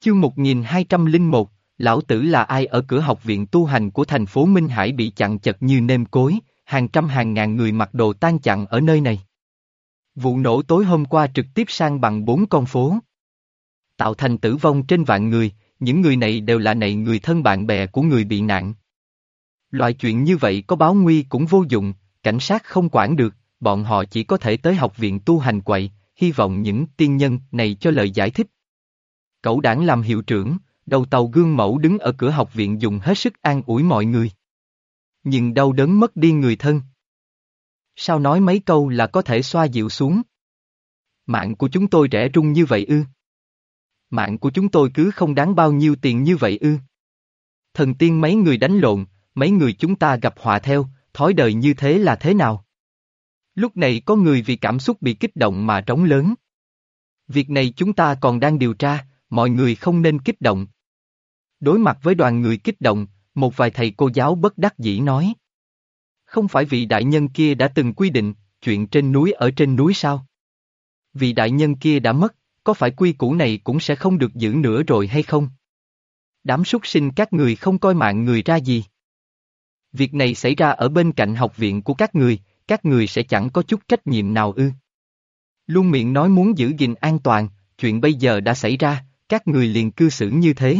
Chương 1201, Lão Tử là ai ở cửa học viện tu hành của thành phố Minh Hải bị chặn chật như nêm cối, hàng trăm hàng ngàn người mặc đồ tan chặn ở nơi này. Vụ nổ tối hôm qua trực tiếp sang bằng bốn con phố. Tạo thành tử vong trên vạn người, những người này đều là nầy người thân bạn bè của người bị nạn. Loại chuyện như vậy có báo nguy cũng vô dụng, cảnh sát không quản được, bọn họ chỉ có thể tới học viện tu hành quậy, hy vọng những tiên nhân này cho lời giải thích. Cậu đảng làm hiệu trưởng, đầu tàu gương mẫu đứng ở cửa học viện dùng hết sức an ủi mọi người. Nhưng đau đớn mất đi người thân. Sao nói mấy câu là có thể xoa dịu xuống? Mạng của chúng tôi rẻ rung như vậy ư? Mạng của chúng tôi cứ không đáng bao nhiêu tiền như vậy ư? Thần tiên mấy người đánh lộn, mấy người chúng ta gặp họa theo, thói đời như thế là thế nào? Lúc này có người vì cảm xúc bị kích động mà trống lớn. Việc này chúng ta còn đang điều tra, mọi người không nên kích động. Đối mặt với đoàn người kích động, một vài thầy cô giáo bất đắc dĩ nói. Không phải vị đại nhân kia đã từng quy định, chuyện trên núi ở trên núi sao? Vị đại nhân kia đã mất, có phải quy củ này cũng sẽ không được giữ nữa rồi hay không? Đám súc sinh các người không coi mạng người ra gì. Việc này xảy ra ở bên cạnh học viện của các người, các người sẽ chẳng có chút trách nhiệm nào ư. Luôn miệng nói muốn giữ gìn an toàn, chuyện bây giờ đã xảy ra, các người liền cư xử như thế.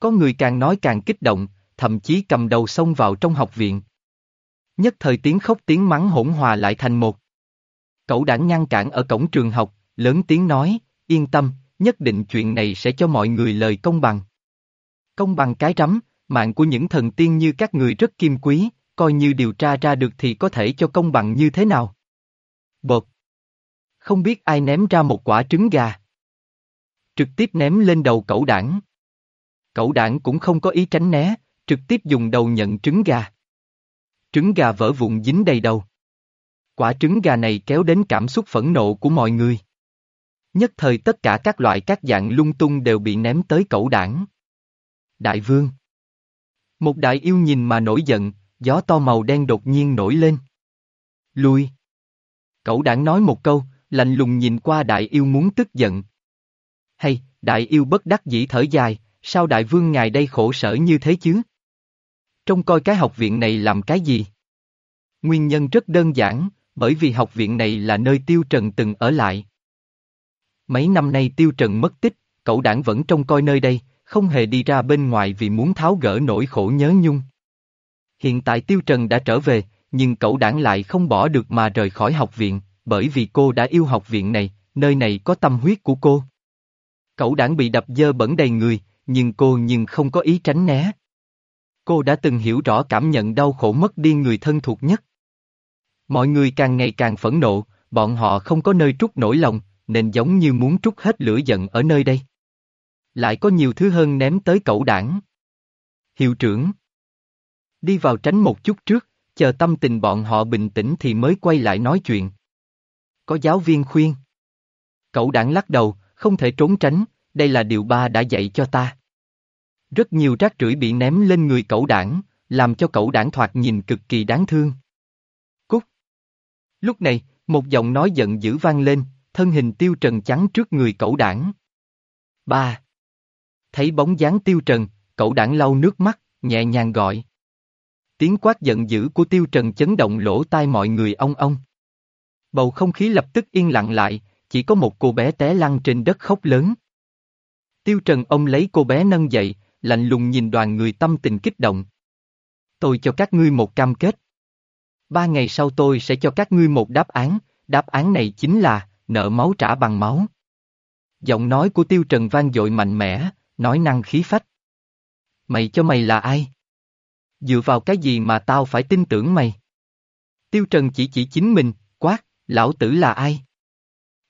Có người càng nói càng kích động, thậm chí cầm đầu xông vào trong học viện. Nhất thời tiếng khóc tiếng mắng hỗn hòa lại thành một. Cậu đảng ngăn cản ở cổng trường học, lớn tiếng nói, yên tâm, nhất định chuyện này sẽ cho mọi người lời công bằng. Công bằng cái rắm, mạng của những thần tiên như các người rất kim quý, coi như điều tra ra được thì có thể cho công bằng như thế nào. Bột. Không biết ai ném ra một quả trứng gà. Trực tiếp ném lên đầu cậu đảng. Cậu đảng cũng không có ý tránh né, trực tiếp dùng đầu nhận trứng gà. Trứng gà vỡ vụn dính đầy đầu. Quả trứng gà này kéo đến cảm xúc phẫn nộ của mọi người. Nhất thời tất cả các loại các dạng lung tung đều bị ném tới cậu đảng. Đại vương. Một đại yêu nhìn mà nổi giận, gió to màu đen đột nhiên nổi lên. Lui. Cậu đảng nói một câu, lạnh lùng nhìn qua đại yêu muốn tức giận. Hay, đại yêu bất đắc dĩ thở dài, sao đại vương ngài đây khổ sở như thế chứ? Trông coi cái học viện này làm cái gì? Nguyên nhân rất đơn giản, bởi vì học viện này là nơi Tiêu Trần từng ở lại. Mấy năm nay Tiêu Trần mất tích, cậu đảng vẫn trông coi nơi đây, không hề đi ra bên ngoài vì muốn tháo gỡ nỗi khổ nhớ nhung. Hiện tại Tiêu Trần đã trở về, nhưng cậu đảng lại không bỏ được mà rời khỏi học viện, bởi vì cô đã yêu học viện này, nơi này có tâm huyết của cô. Cậu đảng bị đập dơ bẩn đầy người, nhưng cô nhưng không có ý tránh né. Cô đã từng hiểu rõ cảm nhận đau khổ mất đi người thân thuộc nhất. Mọi người càng ngày càng phẫn nộ, bọn họ không có nơi trút nổi lòng, nên giống như muốn trút hết lửa giận ở nơi đây. Lại có nhiều thứ hơn ném tới cậu đảng. Hiệu trưởng. Đi vào tránh một chút trước, chờ tâm tình bọn họ bình tĩnh thì mới quay lại nói chuyện. Có giáo viên khuyên. Cậu đảng lắc đầu, không thể trốn tránh, đây là điều ba đã dạy cho ta. Rất nhiều rác rưởi bị ném lên người cậu đảng, làm cho cậu đảng thoạt nhìn cực kỳ đáng thương. Cút. Lúc này, một giọng nói giận dữ vang lên, thân hình tiêu trần trắng trước người cậu đảng. Ba. Thấy bóng dáng tiêu trần, cậu đảng lau nước mắt, nhẹ nhàng gọi. Tiếng quát giận dữ của tiêu trần chấn động lỗ tai mọi người ông ông. Bầu không khí lập tức yên lặng lại, chỉ có một cô bé té lăn trên đất khóc lớn. Tiêu Trần ông lấy cô bé nâng dậy, lạnh lùng nhìn đoàn người tâm tình kích động. Tôi cho các ngươi một cam kết. Ba ngày sau tôi sẽ cho các ngươi một đáp án, đáp án này chính là, nợ máu trả bằng máu. Giọng nói của Tiêu Trần vang dội mạnh mẽ, nói năng khí phách. Mày cho mày là ai? Dựa vào cái gì mà tao phải tin tưởng mày? Tiêu Trần chỉ chỉ chính mình, quát, lão tử là ai?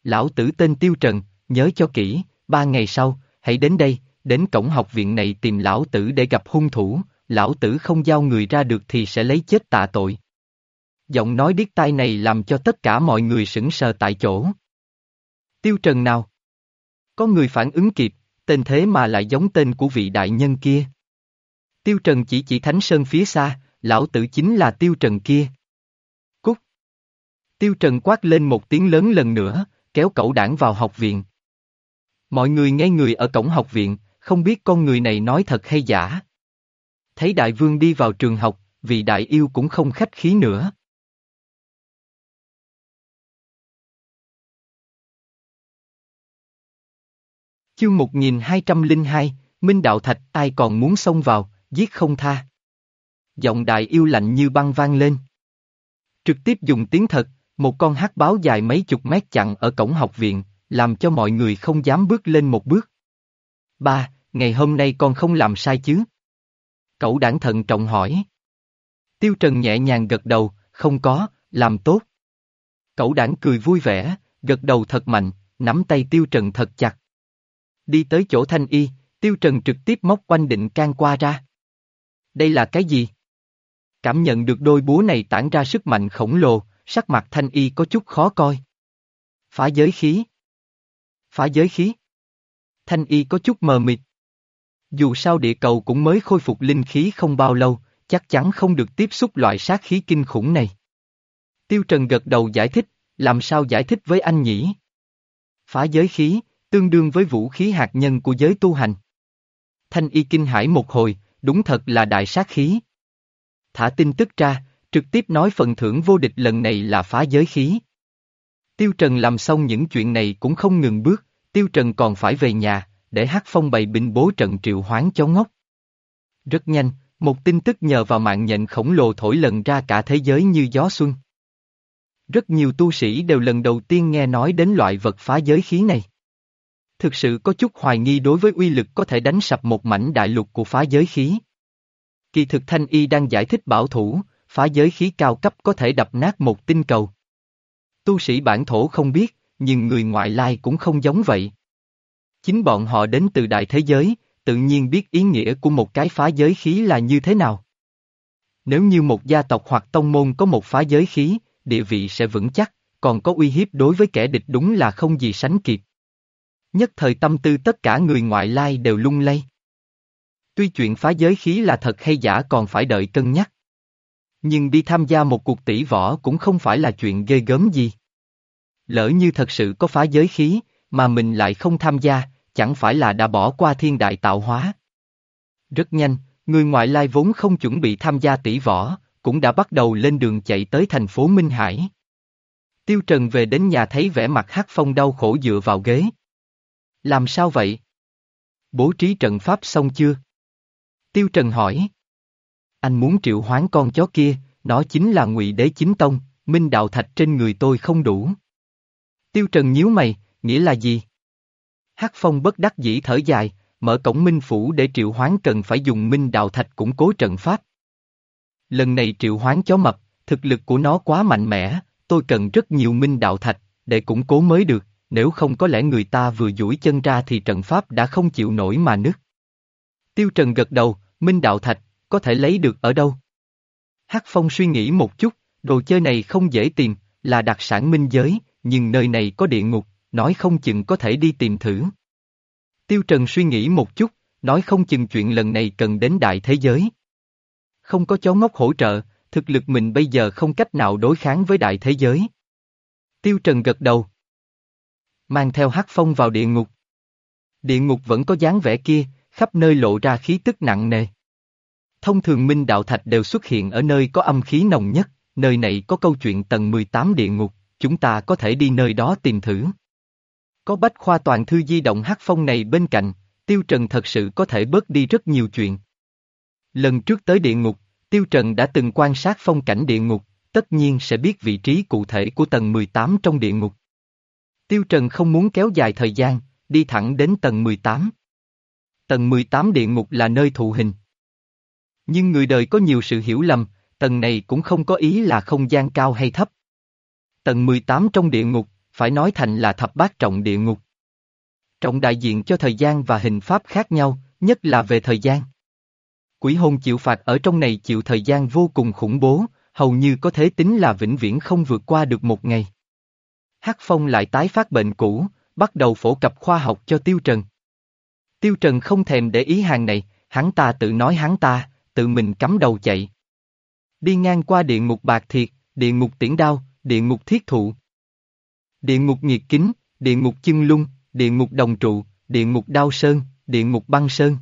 Lão tử tên Tiêu Trần, nhớ cho kỹ, ba ngày sau, hãy đến đây, đến cổng học viện này tìm lão tử để gặp hung thủ, lão tử không giao người ra được thì sẽ lấy chết tạ tội. Giọng nói điếc tai này làm cho tất cả mọi người sững sờ tại chỗ. Tiêu Trần nào? Có người phản ứng kịp, tên thế mà lại giống tên của vị đại nhân kia. Tiêu Trần chỉ chỉ Thánh Sơn phía xa, lão tử chính là Tiêu Trần kia. Cút! Tiêu Trần quát lên một tiếng lớn lần nữa, kéo cậu đảng vào học viện. Mọi người ngay người ở cổng học viện, không biết con người này nói thật hay giả. Thấy đại vương đi vào trường học, vị đại yêu cũng không khách khí nữa. Chương 1202, Minh Đạo Thạch ai còn muốn xông vào, giết không tha. Giọng đại yêu lạnh như băng vang lên. Trực tiếp dùng tiếng thật, một con hắc báo dài mấy chục mét chặn ở cổng học viện, làm cho mọi người không dám bước lên một bước. Ba, ngày hôm nay con không làm sai chứ? Cậu đảng thận trọng hỏi. Tiêu Trần nhẹ nhàng gật đầu, không có, làm tốt. Cậu đảng cười vui vẻ, gật đầu thật mạnh, nắm tay Tiêu Trần thật chặt. Đi tới chỗ thanh y, Tiêu Trần trực tiếp móc quanh định can qua ra. Đây là cái gì? Cảm nhận được đôi búa này tản ra sức mạnh khổng lồ, sắc mặt thanh y có chút khó coi. Phá giới khí. Phá giới khí. Thanh y có chút mờ mịt. Dù sao địa cầu cũng mới khôi phục linh khí không bao lâu, chắc chắn không được tiếp xúc loại sát khí kinh khủng này. Tiêu Trần gật đầu giải thích, làm sao giải thích với anh nhỉ? Phá giới khí, tương đương với vũ khí hạt nhân của giới tu hành. Thanh y kinh hải một hồi, đúng thật là đại sát khí. Thả tin tức ra, trực tiếp nói phần thưởng vô địch lần này là phá giới khí. Tiêu Trần làm xong những chuyện này cũng không ngừng bước, Tiêu Trần còn phải về nhà, để hát phong bày binh bố trận triệu hoán chó ngốc. Rất nhanh, một tin tức nhờ vào mạng nhện khổng lồ thổi lần ra cả thế giới như gió xuân. Rất nhiều tu sĩ đều lần đầu tiên nghe nói đến loại vật phá giới khí này. Thực sự có chút hoài nghi đối với uy lực có thể đánh sập một mảnh đại lục của phá giới khí. Kỳ thực Thanh Y đang giải thích bảo thủ, phá giới khí cao cấp có thể đập nát một tinh cầu. Tu sĩ bản thổ không biết, nhưng người ngoại lai cũng không giống vậy. Chính bọn họ đến từ đại thế giới, tự nhiên biết ý nghĩa của một cái phá giới khí là như thế nào. Nếu như một gia tộc hoặc tông môn có một phá giới khí, địa vị sẽ vững chắc, còn có uy hiếp đối với kẻ địch đúng là không gì sánh kịp. Nhất thời tâm tư tất cả người ngoại lai đều lung lay. Tuy chuyện phá giới khí là thật hay giả còn phải đợi cân nhắc. Nhưng đi tham gia một cuộc tỷ võ cũng không phải là chuyện ghê gớm gì. Lỡ như thật sự có phá giới khí, mà mình lại không tham gia, chẳng phải là đã bỏ qua thiên đại tạo hóa. Rất nhanh, người ngoại lai vốn không chuẩn bị tham gia tỷ võ, cũng đã bắt đầu lên đường chạy tới thành phố Minh Hải. Tiêu Trần về đến nhà thấy vẻ mặt Hắc Phong đau khổ dựa vào ghế. Làm sao vậy? Bố trí trận pháp xong chưa? Tiêu Trần hỏi. Anh muốn triệu hoán con chó kia, nó chính là ngụy đế chính tông, minh đạo thạch trên người tôi không đủ. Tiêu Trần nhíu mày, nghĩa là gì? Hắc Phong bất đắc dĩ thở dài, mở cổng minh phủ để triệu hoán cần phải dùng minh đạo thạch củng cố trận pháp. Lần này triệu hoán chó mập, thực lực của nó quá mạnh mẽ, tôi cần rất nhiều minh đạo thạch, để củng cố mới được, nếu không có lẽ người ta vừa duỗi chân ra thì trận pháp đã không chịu nổi mà nứt. Tiêu Trần gật đầu, minh đạo thạch, có thể lấy được ở đâu? Hắc Phong suy nghĩ một chút, đồ chơi này không dễ tìm, là đặc sản minh giới, nhưng nơi này có địa ngục, nói không chừng có thể đi tìm thử. Tiêu Trần suy nghĩ một chút, nói không chừng chuyện lần này cần đến đại thế giới. Không có chó ngốc hỗ trợ, thực lực mình bây giờ không cách nào đối kháng với đại thế giới. Tiêu Trần gật đầu. Mang theo hắc phong vào địa ngục. Địa ngục vẫn có dáng vẻ kia, khắp nơi lộ ra khí tức nặng nề. Thông thường minh đạo thạch đều xuất hiện ở nơi có âm khí nồng nhất, nơi này có câu chuyện tầng 18 địa ngục, chúng ta có thể đi nơi đó tìm thử. Có bách khoa toàn thư di động hát phong này bên cạnh, Tiêu Trần thật sự có thể bớt đi rất nhiều chuyện. Lần trước tới địa ngục, Tiêu Trần đã từng quan sát phong cảnh địa ngục, tất nhiên sẽ biết vị trí cụ thể của tầng 18 trong địa ngục. Tiêu Trần không muốn kéo dài thời gian, đi thẳng đến tầng 18. Tầng 18 địa ngục là nơi thụ hình. Nhưng người đời có nhiều sự hiểu lầm, tầng này cũng không có ý là không gian cao hay thấp. Tầng 18 trong địa ngục, phải nói thành là thập bát trọng địa ngục. Trọng đại diện cho thời gian và hình pháp khác nhau, nhất là về thời gian. Quỷ hồn chịu phạt ở trong này chịu thời gian vô cùng khủng bố, hầu như có thể tính là vĩnh viễn không vượt qua được một ngày. Hắc Phong lại tái phát bệnh cũ, bắt đầu phổ cập khoa học cho Tiêu Trần. Tiêu Trần không thèm để ý hàng này, hắn ta tự nói hắn ta, tự mình cắm đầu chạy. Đi ngang qua địa ngục bạc thiệt, địa ngục tiễn đao, địa ngục thiết thụ. Địa ngục nhiệt kính, địa ngục chân lung, địa ngục đồng trụ, địa ngục đao sơn, địa ngục băng sơn.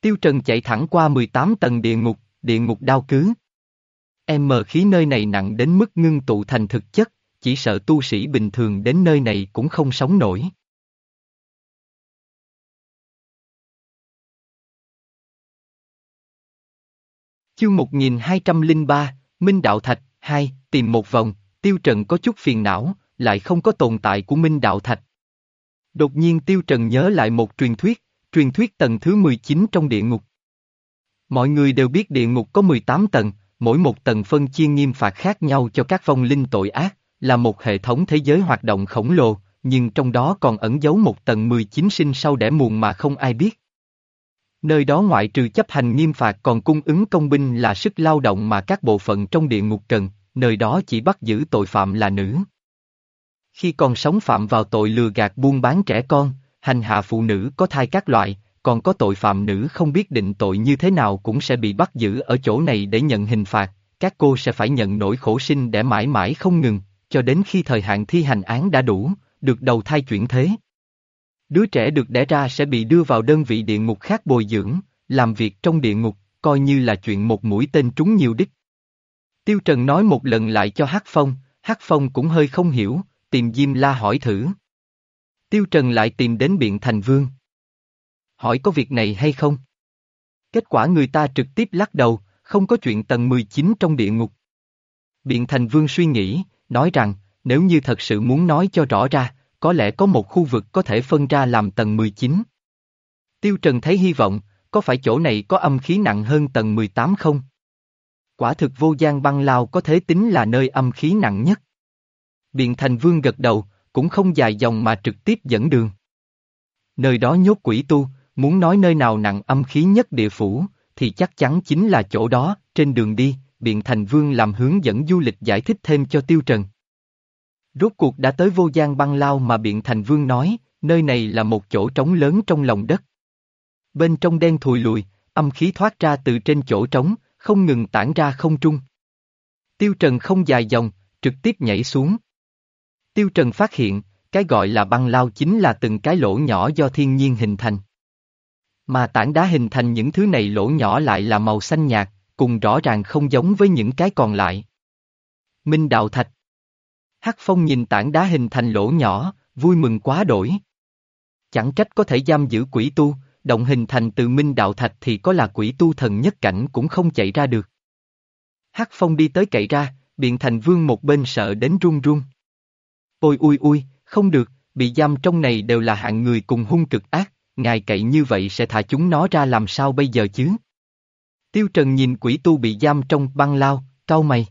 Tiêu Trần chạy thẳng qua 18 tầng địa ngục, địa ngục đao cứ. Em mờ khí nơi này nặng đến mức ngưng tụ thành thực chất, chỉ sợ tu sĩ bình thường đến nơi này cũng không sống nổi. Chương 1203, Minh Đạo Thạch, 2, tìm một vòng, Tiêu Trần có chút phiền não, lại không có tồn tại của Minh Đạo Thạch. Đột nhiên Tiêu Trần nhớ lại một truyền thuyết, truyền thuyết tầng thứ 19 trong địa ngục. Mọi người đều biết địa ngục có 18 tầng, mỗi một tầng phân chia nghiêm phạt khác nhau cho các vong linh tội ác, là một hệ thống thế giới hoạt động khổng lồ, nhưng trong đó còn ẩn giấu một tầng 19 sinh sau đẻ muộn mà không ai biết. Nơi đó ngoại trừ chấp hành nghiêm phạt còn cung ứng công binh là sức lao động mà các bộ phận trong địa ngục cần, nơi đó chỉ bắt giữ tội phạm là nữ. Khi còn sống phạm vào tội lừa gạt buôn bán trẻ con, hành hạ phụ nữ có thai các loại, còn có tội phạm nữ không biết định tội như thế nào cũng sẽ bị bắt giữ ở chỗ này để nhận hình phạt, các cô sẽ phải nhận nỗi khổ sinh để mãi mãi không ngừng, cho đến khi thời hạn thi hành án đã đủ, được đầu thai chuyển thế. Đứa trẻ được đẻ ra sẽ bị đưa vào đơn vị địa ngục khác bồi dưỡng, làm việc trong địa ngục, coi như là chuyện một mũi tên trúng nhiều đích. Tiêu Trần nói một lần lại cho Hắc Phong, Hắc Phong cũng hơi không hiểu, tìm Diêm La hỏi thử. Tiêu Trần lại tìm đến Biện Thành Vương. Hỏi có việc này hay không? Kết quả người ta trực tiếp lắc đầu, không có chuyện tầng 19 trong địa ngục. Biện Thành Vương suy nghĩ, nói rằng, nếu như thật sự muốn nói cho rõ ra, có lẽ có một khu vực có thể phân ra làm tầng 19. Tiêu Trần thấy hy vọng, có phải chỗ này có âm khí nặng hơn tầng 18 không? Quả thực vô gian băng lao có thể tính là nơi âm khí nặng nhất. Biện Thành Vương gật đầu, cũng không dài dòng mà trực tiếp dẫn đường. Nơi đó nhốt quỷ tu, muốn nói nơi nào nặng âm khí nhất địa phủ, thì chắc chắn chính là chỗ đó, trên đường đi, Biện Thành Vương làm hướng dẫn du lịch giải thích thêm cho Tiêu Trần. Rốt cuộc đã tới vô gian băng lao mà Biện Thành Vương nói, nơi này là một chỗ trống lớn trong lòng đất. Bên trong đen thùi lùi, âm khí thoát ra từ trên chỗ trống, không ngừng tản ra không trung. Tiêu Trần không dài dòng, trực tiếp nhảy xuống. Tiêu Trần phát hiện, cái gọi là băng lao chính là từng cái lỗ nhỏ do thiên nhiên hình thành. Mà tảng đá hình thành những thứ này lỗ nhỏ lại là màu xanh nhạt, cùng rõ ràng không giống với những cái còn lại. Minh Đạo Thạch Hắc Phong nhìn tảng đá hình thành lỗ nhỏ, vui mừng quá đổi. Chẳng trách có thể giam giữ quỷ tu, động hình thành từ Minh Đạo Thạch thì có là quỷ tu thần nhất cảnh cũng không chạy ra được. Hắc Phong đi tới cậy ra, biện thành vương một bên sợ đến run run. Ôi ui ui, không được, bị giam trong này đều là hạng người cùng hung cực ác, ngài cậy như vậy sẽ thả chúng nó ra làm sao bây giờ chứ? Tiêu Trần nhìn quỷ tu bị giam trong băng lao, cau mày.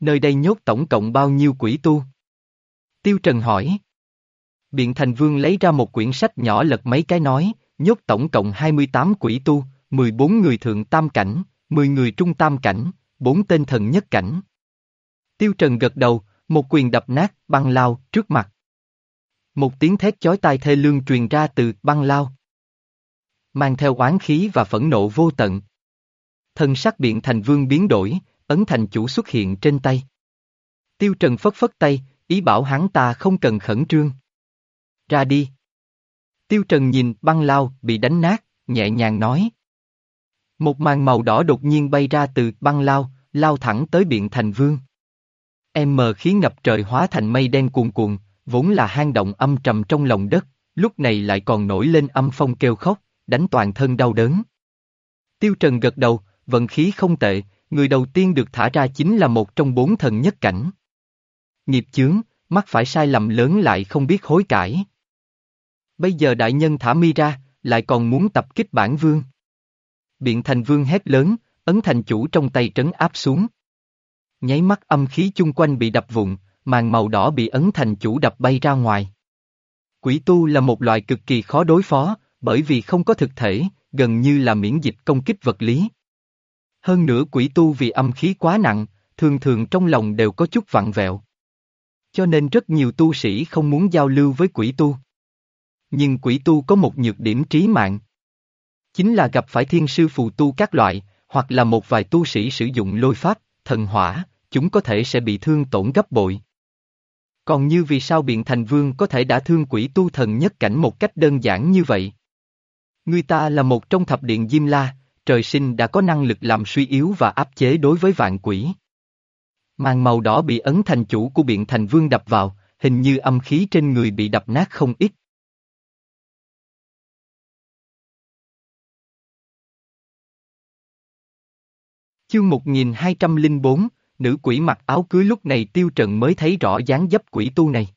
Nơi đây nhốt tổng cộng bao nhiêu quỷ tu? Tiêu Trần hỏi. Biện Thành Vương lấy ra một quyển sách nhỏ lật mấy cái nói, nhốt tổng cộng 28 quỷ tu, 14 người thượng tam cảnh, 10 người trung tam cảnh, 4 tên thần nhất cảnh. Tiêu Trần gật đầu, một quyền đập nát băng lao trước mặt. Một tiếng thét chói tai thê lương truyền ra từ băng lao. Mang theo oán khí và phẫn nộ vô tận. Thân sắc biện thành vương biến đổi, ấn thành chủ xuất hiện trên tay. Tiêu Trần phất phất tay, ý bảo hắn ta không cần khẩn trương. Ra đi. Tiêu Trần nhìn băng lao bị đánh nát, nhẹ nhàng nói. Một màn màu đỏ đột nhiên bay ra từ băng lao, lao thẳng tới biện thành vương. Em mờ khí ngập trời hóa thành mây đen cuồn cuộn, vốn là hang động âm trầm trong lòng đất, lúc này lại còn nổi lên âm phong kêu khóc, đánh toàn thân đau đớn. Tiêu Trần gật đầu, vận khí không tệ, người đầu tiên được thả ra chính là một trong bốn thần nhất cảnh. Nghiệp chướng, mắc phải sai lầm lớn lại không biết hối cải. Bây giờ đại nhân thả mi ra, lại còn muốn tập kích bản vương. Biện thành vương hét lớn, ấn thành chủ trong tay trấn áp xuống. Nháy mắt âm khí chung quanh bị đập vụn, màn màu đỏ bị ấn thành chủ đập bay ra ngoài. Quỷ tu là một loại cực kỳ khó đối phó, bởi vì không có thực thể, gần như là miễn dịch công kích vật lý. Hơn nữa quỷ tu vì âm khí quá nặng, thường thường trong lòng đều có chút vặn vẹo. Cho nên rất nhiều tu sĩ không muốn giao lưu với quỷ tu. Nhưng quỷ tu có một nhược điểm trí mạng. Chính là gặp phải thiên sư phù tu các loại, hoặc là một vài tu sĩ sử dụng lôi pháp, thần hỏa, chúng có thể sẽ bị thương tổn gấp bội. Còn như vì sao biện thành vương có thể đã thương quỷ tu thần nhất cảnh một cách đơn giản như vậy? Người ta là một trong thập điện Diêm La, trời sinh đã có năng lực làm suy yếu và áp chế đối với vạn quỷ. Màn màu đỏ bị ấn thành chủ của biện thành vương đập vào, hình như âm khí trên người bị đập nát không ít. Chương 1204, nữ quỷ mặc áo cưới lúc này tiêu trần mới thấy rõ dáng dấp quỷ tu này.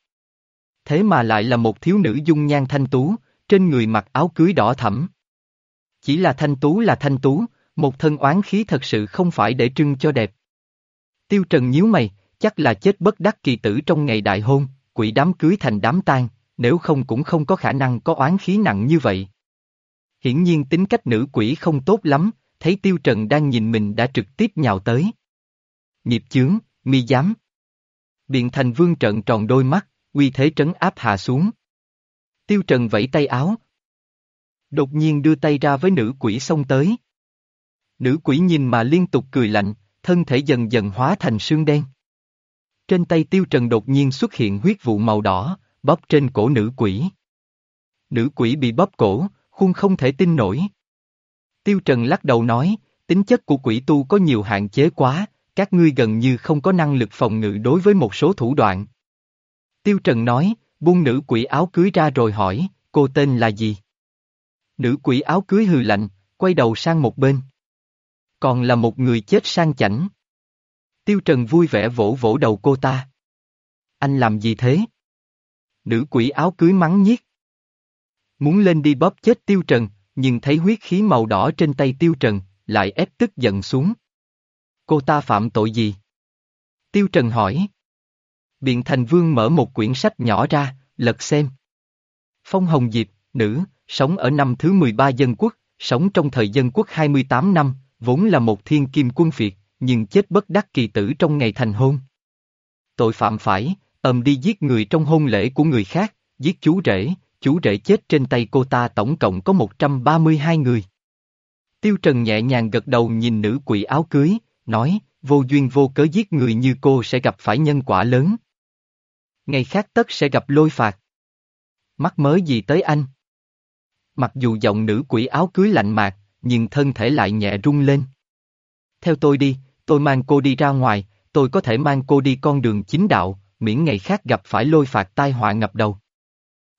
Thế mà lại là một thiếu nữ dung nhan thanh tú, trên người mặc áo cưới đỏ thẫm. Chỉ là thanh tú là thanh tú, một thân oán khí thật sự không phải để trưng cho đẹp. Tiêu Trần nhíu mày, chắc là chết bất đắc kỳ tử trong ngày đại hôn, quỷ đám cưới thành đám tang, nếu không cũng không có khả năng có oán khí nặng như vậy. Hiển nhiên tính cách nữ quỷ không tốt lắm, thấy Tiêu Trần đang nhìn mình đã trực tiếp nhào tới. Nghiệp chướng, mi dám. Biện thành vương trận tròn đôi mắt, uy thế trấn áp hạ xuống. Tiêu Trần vẫy tay áo. Đột nhiên đưa tay ra với nữ quỷ xông tới. Nữ quỷ nhìn mà liên tục cười lạnh, thân thể dần dần hóa thành sương đen. Trên tay Tiêu Trần đột nhiên xuất hiện huyết vụ màu đỏ, bóp trên cổ nữ quỷ. Nữ quỷ bị bóp cổ, khuôn không thể tin nổi. Tiêu Trần lắc đầu nói, tính chất của quỷ tu có nhiều hạn chế quá, các ngươi gần như không có năng lực phòng ngự đối với một số thủ đoạn. Tiêu Trần nói, buông nữ quỷ áo cưới ra rồi hỏi, cô tên là gì? Nữ quỷ áo cưới hừ lạnh, quay đầu sang một bên. Còn là một người chết sang chảnh. Tiêu Trần vui vẻ vỗ vỗ đầu cô ta. Anh làm gì thế? Nữ quỷ áo cưới mắng nhiếc. Muốn lên đi bóp chết Tiêu Trần, nhưng thấy huyết khí màu đỏ trên tay Tiêu Trần, lại ép tức giận xuống. Cô ta phạm tội gì? Tiêu Trần hỏi. Biện Thành Vương mở một quyển sách nhỏ ra, lật xem. Phong Hồng Diệp, nữ, sống ở năm thứ 13 dân quốc, sống trong thời dân quốc 28 năm, vốn là một thiên kim quân phiệt, nhưng chết bất đắc kỳ tử trong ngày thành hôn. Tội phạm phải, ầm đi giết người trong hôn lễ của người khác, giết chú rể, chú rể chết trên tay cô ta tổng cộng có 132 người. Tiêu Trần nhẹ nhàng gật đầu nhìn nữ quỷ áo cưới, nói, vô duyên vô cớ giết người như cô sẽ gặp phải nhân quả lớn. Ngày khác tất sẽ gặp lôi phạt. Mắc mới gì tới anh? Mặc dù giọng nữ quỷ áo cưới lạnh mạc, nhưng thân thể lại nhẹ rung lên. Theo tôi đi, tôi mang cô đi ra ngoài, tôi có thể mang cô đi con đường chính đạo, miễn ngày khác gặp phải lôi phạt tai họa ngập đầu.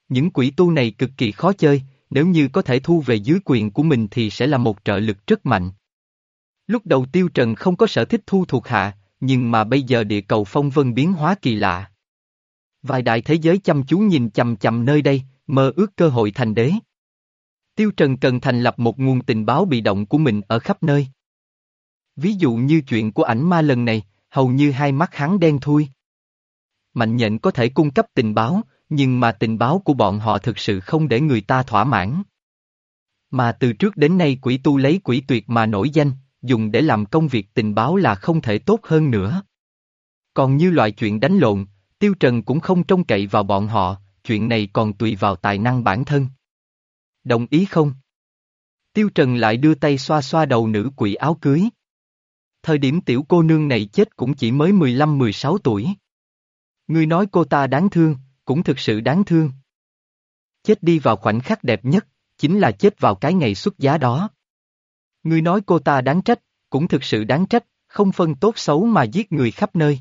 Những quỷ tu này cực kỳ khó chơi, nếu như có thể thu về dưới quyền của mình thì sẽ là một trợ lực rất mạnh. Lúc đầu Tiêu Trần không có sở thích thu thuộc hạ, nhưng mà bây giờ địa cầu phong vân biến hóa kỳ lạ. Vài đại thế giới chăm chú nhìn chầm chầm nơi đây, mơ ước cơ hội thành đế. Tiêu Trần cần thành lập một nguồn tình báo bị động của mình ở khắp nơi. Ví dụ như chuyện của ảnh ma lần này, hầu như hai mắt hắn đen thui. Mạnh nhện có thể cung cấp tình báo, nhưng mà tình báo của bọn họ thực sự không để người ta thỏa mãn. Mà từ trước đến nay quỷ tu lấy quỷ tuyệt mà nổi danh, dùng để làm công việc tình báo là không thể tốt hơn nữa. Còn như loại chuyện đánh lộn, Tiêu Trần cũng không trông cậy vào bọn họ, chuyện này còn tùy vào tài năng bản thân. Đồng ý không? Tiêu Trần lại đưa tay xoa xoa đầu nữ quỷ áo cưới. Thời điểm tiểu cô nương này chết cũng chỉ mới 15-16 tuổi. Ngươi nói cô ta đáng thương, cũng thực sự đáng thương. Chết đi vào khoảnh khắc đẹp nhất, chính là chết vào cái ngày xuất giá đó. Ngươi nói cô ta đáng trách, cũng thực sự đáng trách, không phân tốt xấu mà giết người khắp nơi.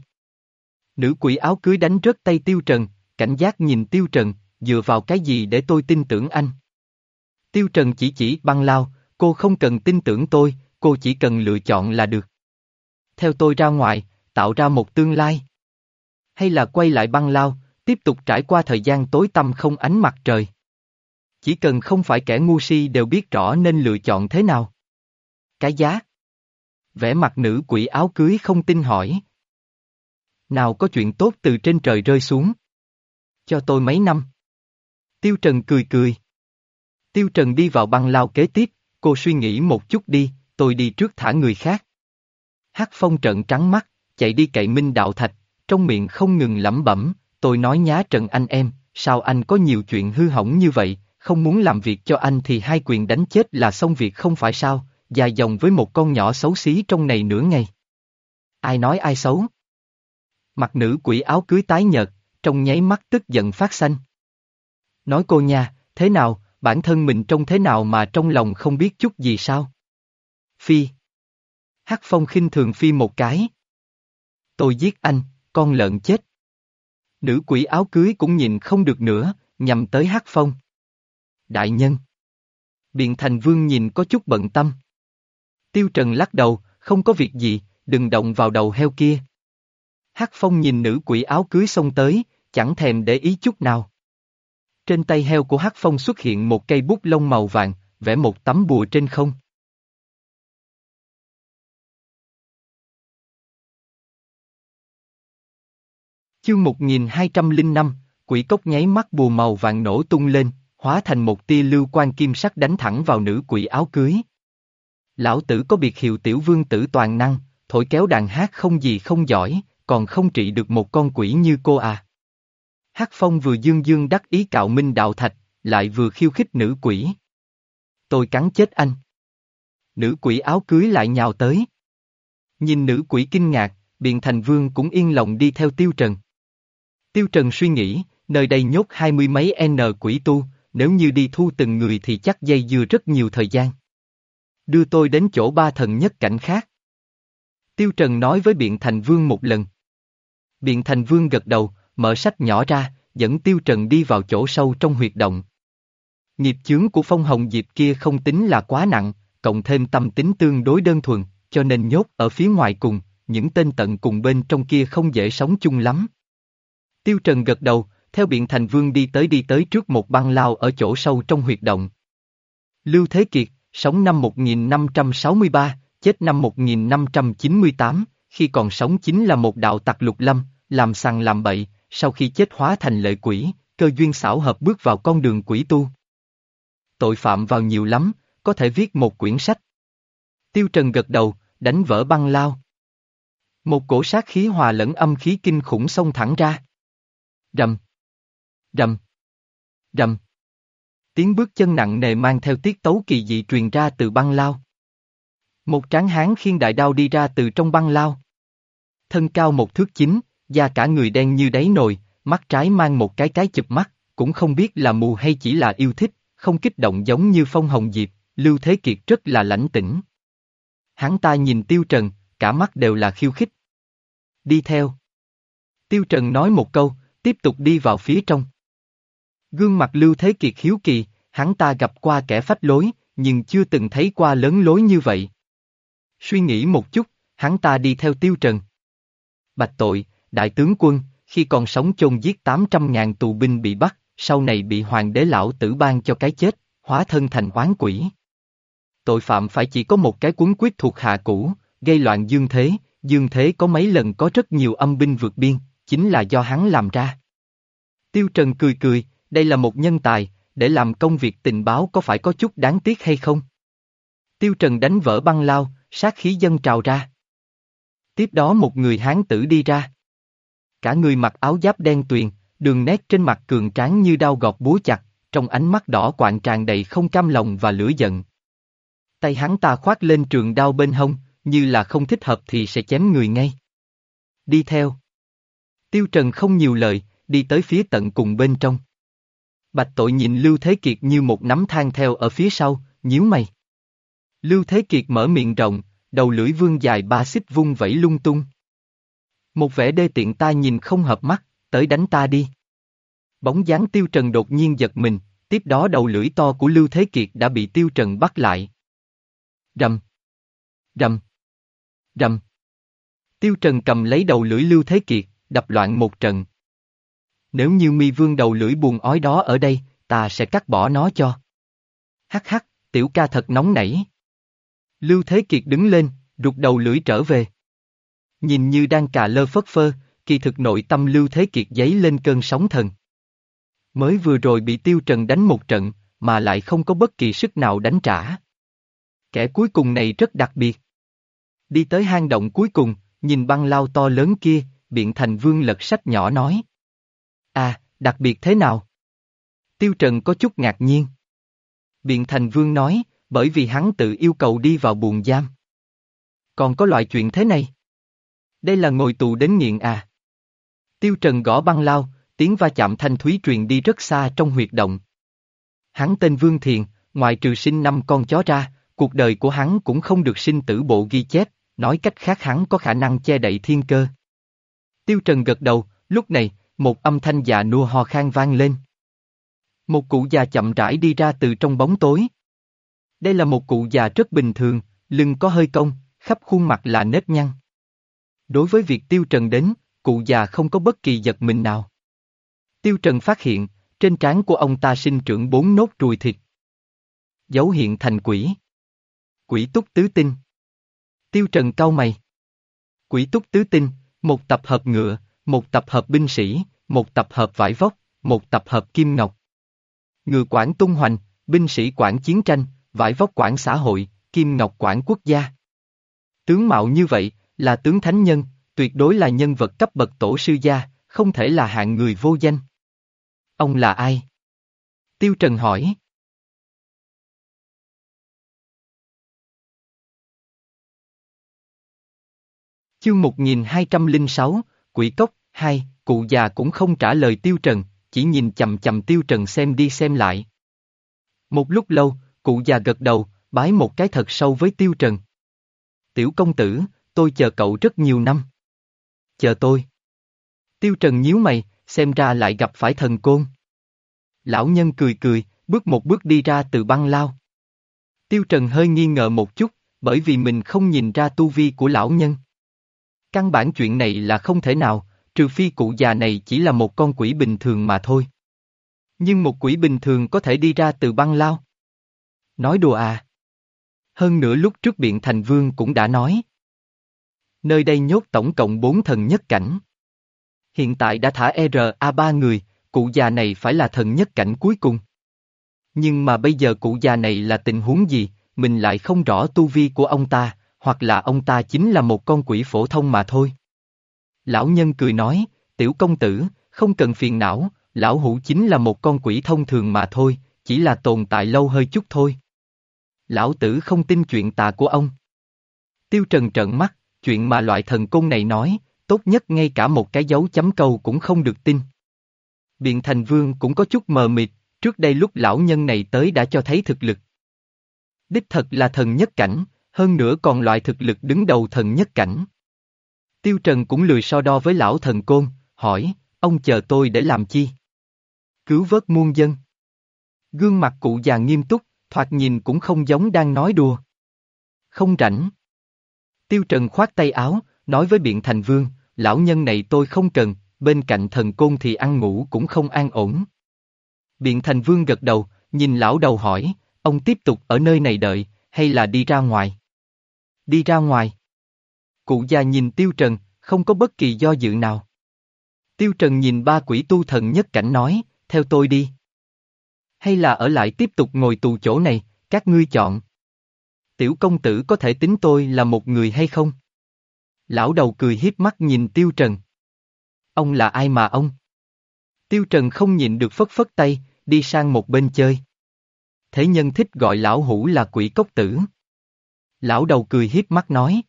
Nữ quỷ áo cưới đánh rớt tay Tiêu Trần, cảnh giác nhìn Tiêu Trần, dựa vào cái gì để tôi tin tưởng anh. Tiêu Trần chỉ chỉ băng lao, cô không cần tin tưởng tôi, cô chỉ cần lựa chọn là được. Theo tôi ra ngoài, tạo ra một tương lai. Hay là quay lại băng lao, tiếp tục trải qua thời gian tối tăm không ánh mặt trời. Chỉ cần không phải kẻ ngu si đều biết rõ nên lựa chọn thế nào. Cái giá. Vẽ mặt nữ quỷ áo cưới không tin hỏi. Nào có chuyện tốt từ trên trời rơi xuống. Cho tôi mấy năm. Tiêu Trần cười cười. Tiêu Trần đi vào băng lao kế tiếp, cô suy nghĩ một chút đi, tôi đi trước thả người khác. Hắc phong trận trắng mắt, chạy đi cậy minh đạo thạch, trong miệng không ngừng lẩm bẩm, tôi nói nhá Trần anh em, sao anh có nhiều chuyện hư hỏng như vậy, không muốn làm việc cho anh thì hai quyền đánh chết là xong việc không phải sao, dài dòng với một con nhỏ xấu xí trong này nửa ngày. Ai nói ai xấu? Mặt nữ quỷ áo cưới tái nhợt, trong nháy mắt tức giận phát xanh. Nói cô nha, thế nào, bản thân mình trông thế nào mà trong lòng không biết chút gì sao? Phi. Hắc Phong khinh thường Phi một cái. Tôi giết anh, con lợn chết. Nữ quỷ áo cưới cũng nhìn không được nữa, nhằm tới Hắc Phong. Đại nhân. Biện thành vương nhìn có chút bận tâm. Tiêu Trần lắc đầu, không có việc gì, đừng động vào đầu heo kia. Hắc Phong nhìn nữ quỷ áo cưới xông tới, chẳng thèm để ý chút nào. Trên tay heo của Hắc Phong xuất hiện một cây bút lông màu vàng, vẽ một tấm bùa trên không. Chương 1205, quỷ cốc nháy mắt bùa màu vàng nổ tung lên, hóa thành một tia lưu quan kim sắc đánh thẳng vào nữ quỷ áo cưới. Lão tử có biệt hiệu tiểu vương tử toàn năng, thổi kéo đàn hát không gì không giỏi, còn không trị được một con quỷ như cô à. Hắc Phong vừa dương dương đắc ý cạo minh đạo thạch, lại vừa khiêu khích nữ quỷ. Tôi cắn chết anh. Nữ quỷ áo cưới lại nhào tới. Nhìn nữ quỷ kinh ngạc, Biện Thành Vương cũng yên lòng đi theo Tiêu Trần. Tiêu Trần suy nghĩ, nơi đây nhốt hai mươi mấy N quỷ tu, nếu như đi thu từng người thì chắc dây dưa rất nhiều thời gian. Đưa tôi đến chỗ ba thần nhất cảnh khác. Tiêu Trần nói với Biện Thành Vương một lần. Biện Thành Vương gật đầu, mở sách nhỏ ra, dẫn Tiêu Trần đi vào chỗ sâu trong huyệt động. Nghiệp chướng của phong hồng diệp kia không tính là quá nặng, cộng thêm tâm tính tương đối đơn thuần, cho nên nhốt ở phía ngoài cùng, những tên tận cùng bên trong kia không dễ sống chung lắm. Tiêu Trần gật đầu, theo biện thành vương đi tới đi tới trước một băng lao ở chỗ sâu trong huyệt động. Lưu Thế Kiệt, sống năm 1563, chết năm 1598, khi còn sống chính là một đạo tặc lục lâm, làm sằng làm bậy, sau khi chết hóa thành lợi quỷ, cơ duyên xảo hợp bước vào con đường quỷ tu. Tội phạm vào nhiều lắm, có thể viết một quyển sách. Tiêu Trần gật đầu, đánh vỡ băng lao. Một cổ sát khí hòa lẫn âm khí kinh khủng xông thẳng ra. Rầm. Rầm. Rầm. Tiếng bước chân nặng nề mang theo tiết tấu kỳ dị truyền ra từ băng lao. Một tráng hán khiên đại đao đi ra từ trong băng lao. Thân cao một thước chín, da cả người đen như đáy nồi, mắt trái mang một cái cái chụp mắt, cũng không biết là mù hay chỉ là yêu thích, không kích động giống như phong hồng diệp, Lưu Thế Kiệt rất là lãnh tĩnh. Hắn ta nhìn Tiêu Trần, cả mắt đều là khiêu khích. Đi theo. Tiêu Trần nói một câu, tiếp tục đi vào phía trong. Gương mặt Lưu Thế Kiệt hiếu kỳ, hắn ta gặp qua kẻ phách lối, nhưng chưa từng thấy qua lớn lối như vậy. Suy nghĩ một chút, hắn ta đi theo Tiêu Trần. Bạch tội, đại tướng quân, khi còn sống chôn giết 800.000 tù binh bị bắt, sau này bị hoàng đế lão tử ban cho cái chết, hóa thân thành hoán quỷ. Tội phạm phải chỉ có một cái cuốn quyết thuộc hạ cũ, gây loạn dương thế, dương thế có mấy lần có rất nhiều âm binh vượt biên, chính là do hắn làm ra. Tiêu Trần cười cười, đây là một nhân tài, để làm công việc tình báo có phải có chút đáng tiếc hay không? Tiêu Trần đánh vỡ băng lao, sát khí dân trào ra. Tiếp đó một người hán tử đi ra. Cả người mặc áo giáp đen tuyền, đường nét trên mặt cường tráng như đao gọt búa chặt, trong ánh mắt đỏ quạng tràn đầy không cam lòng và lửa giận. Tay hắn ta khoát lên trường đao bên hông, như là không thích hợp thì sẽ chém người ngay. Đi theo. Tiêu Trần không nhiều lời, đi tới phía tận cùng bên trong. Bạch tội nhìn Lưu Thế Kiệt như một nắm than theo ở phía sau, nhíu mày. Lưu Thế Kiệt mở miệng rộng, đầu lưỡi vương dài ba xích vung vẫy lung tung. Một vẻ đê tiện ta nhìn không hợp mắt, tới đánh ta đi. Bóng dáng Tiêu Trần đột nhiên giật mình, tiếp đó đầu lưỡi to của Lưu Thế Kiệt đã bị Tiêu Trần bắt lại. Rầm. Rầm. Rầm. Tiêu Trần cầm lấy đầu lưỡi Lưu Thế Kiệt, đập loạn một trận. Nếu như mi vương đầu lưỡi buồn ói đó ở đây, ta sẽ cắt bỏ nó cho. Hắc hắc, tiểu ca thật nóng nảy. Lưu Thế Kiệt đứng lên, rụt đầu lưỡi trở về. Nhìn như đang cà lơ phất phơ, kỳ thực nội tâm Lưu Thế Kiệt giấy lên cơn sóng thần. Mới vừa rồi bị Tiêu Trần đánh một trận, mà lại không có bất kỳ sức nào đánh trả. Kẻ cuối cùng này rất đặc biệt. Đi tới hang động cuối cùng, nhìn băng lao to lớn kia, biện thành vương lật sách nhỏ nói. À, đặc biệt thế nào? Tiêu Trần có chút ngạc nhiên. Biện thành vương nói, bởi vì hắn tự yêu cầu đi vào buồng giam. Còn có loại chuyện thế này? Đây là ngồi tù đến nghiện à? Tiêu Trần gõ băng lao, tiếng va chạm thanh thúy truyền đi rất xa trong huyệt động. Hắn tên Vương Thiền, ngoài trừ sinh năm con chó ra, cuộc đời của hắn cũng không được sinh tử bộ ghi chép, nói cách khác hắn có khả năng che đậy thiên cơ. Tiêu Trần gật đầu, lúc này, một âm thanh già nua ho khan vang lên. Một cụ già chậm rãi đi ra từ trong bóng tối. Đây là một cụ già rất bình thường, lưng có hơi cong, khắp khuôn mặt là nếp nhăn. Đối với việc Tiêu Trần đến, cụ già không có bất kỳ giật mình nào. Tiêu Trần phát hiện, trên trán của ông ta sinh trưởng bốn nốt ruồi thịt. Dấu hiện thành quỷ. Quỷ túc tứ tinh. Tiêu Trần cau mày. Quỷ túc tứ tinh, một tập hợp ngựa, một tập hợp binh sĩ, một tập hợp vải vóc, một tập hợp kim ngọc. Ngựa quản tung hoành, binh sĩ quản chiến tranh, vải vóc quản xã hội, kim ngọc quản quốc gia. Tướng mạo như vậy, là tướng thánh nhân, tuyệt đối là nhân vật cấp bậc tổ sư gia, không thể là hạng người vô danh. Ông là ai? Tiêu Trần hỏi. Chương 1206, Quỷ Cốc, 2, cụ già cũng không trả lời Tiêu Trần, chỉ nhìn chầm chầm Tiêu Trần xem đi xem lại. Một lúc lâu, cụ già gật đầu, bái một cái thật sâu với Tiêu Trần. Tiểu công tử, tôi chờ cậu rất nhiều năm. Chờ tôi. Tiêu Trần nhíu mày, xem ra lại gặp phải thần côn. Lão nhân cười cười, bước một bước đi ra từ băng lao. Tiêu Trần hơi nghi ngờ một chút, bởi vì mình không nhìn ra tu vi của lão nhân. Căn bản chuyện này là không thể nào, trừ phi cụ già này chỉ là một con quỷ bình thường mà thôi. Nhưng một quỷ bình thường có thể đi ra từ băng lao. Nói đùa à. Hơn nữa lúc trước biện thành vương cũng đã nói. Nơi đây nhốt tổng cộng bốn thần nhất cảnh. Hiện tại đã thả RA ba người, cụ già này phải là thần nhất cảnh cuối cùng. Nhưng mà bây giờ cụ già này là tình huống gì, mình lại không rõ tu vi của ông ta, hoặc là ông ta chính là một con quỷ phổ thông mà thôi. Lão nhân cười nói, tiểu công tử, không cần phiền não, lão hủ chính là một con quỷ thông thường mà thôi, chỉ là tồn tại lâu hơi chút thôi. Lão tử không tin chuyện tà của ông. Tiêu Trần trợn mắt, chuyện mà loại thần côn này nói, tốt nhất ngay cả một cái dấu chấm câu cũng không được tin. Biện Thành Vương cũng có chút mờ mịt, trước đây lúc lão nhân này tới đã cho thấy thực lực. Đích thật là thần nhất cảnh, hơn nữa còn loại thực lực đứng đầu thần nhất cảnh. Tiêu Trần cũng lười so đo với lão thần côn, hỏi, ông chờ tôi để làm chi? Cứu vớt muôn dân. Gương mặt cụ già nghiêm túc, thoạt nhìn cũng không giống đang nói đùa. Không rảnh. Tiêu Trần khoát tay áo, nói với Biện Thành Vương, lão nhân này tôi không cần, bên cạnh thần côn thì ăn ngủ cũng không an ổn. Biện Thành Vương gật đầu, nhìn lão đầu hỏi, ông tiếp tục ở nơi này đợi, hay là đi ra ngoài? Đi ra ngoài. Cụ già nhìn Tiêu Trần, không có bất kỳ do dự nào. Tiêu Trần nhìn ba quỷ tu thần nhất cảnh nói, theo tôi đi. Hay là ở lại tiếp tục ngồi tù chỗ này, các ngươi chọn. Tiểu công tử có thể tính tôi là một người hay không? Lão đầu cười hiếp mắt nhìn Tiêu Trần. Ông là ai mà ông? Tiêu Trần không nhịn được phất phất tay, đi sang một bên chơi. Thế nhân thích gọi lão hủ là quỷ cốc tử. Lão đầu cười hiếp mắt nói.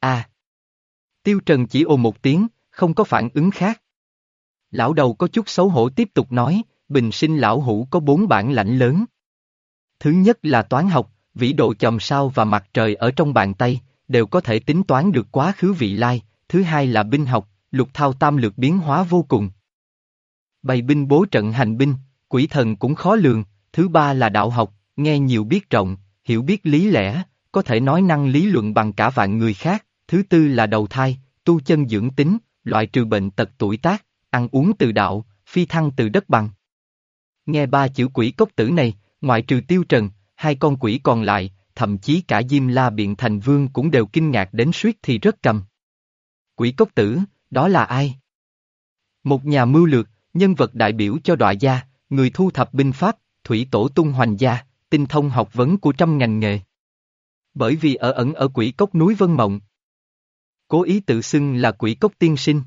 À. Tiêu Trần chỉ ồ một tiếng, không có phản ứng khác. Lão đầu có chút xấu hổ tiếp tục nói, bình sinh lão hủ có bốn bản lãnh lớn. Thứ nhất là toán học, vĩ độ chòm sao và mặt trời ở trong bàn tay, đều có thể tính toán được quá khứ vị lai. Thứ hai là binh học, lục thao tam lược biến hóa vô cùng. Bày binh bố trận hành binh, quỷ thần cũng khó lường. Thứ ba là đạo học, nghe nhiều biết rộng, hiểu biết lý lẽ, có thể nói năng lý luận bằng cả vạn người khác. Thứ tư là đầu thai, tu chân dưỡng tính, loại trừ bệnh tật tuổi tác, ăn uống từ đạo, phi thăng từ đất bằng. Nghe ba chữ quỷ cốc tử này, ngoại trừ tiêu trần, hai con quỷ còn lại, thậm chí cả Diêm La Biện Thành Vương cũng đều kinh ngạc đến suýt thì rất cầm. Quỷ cốc tử, đó là ai? Một nhà mưu lược, nhân vật đại biểu cho đọa gia, người thu thập binh pháp, thủy tổ tung hoành gia, tinh thông học vấn của trăm ngành nghề. Bởi vì ở ẩn ở quỷ cốc núi Vân Mộng. Cố ý tự xưng là quỷ cốc tiên sinh.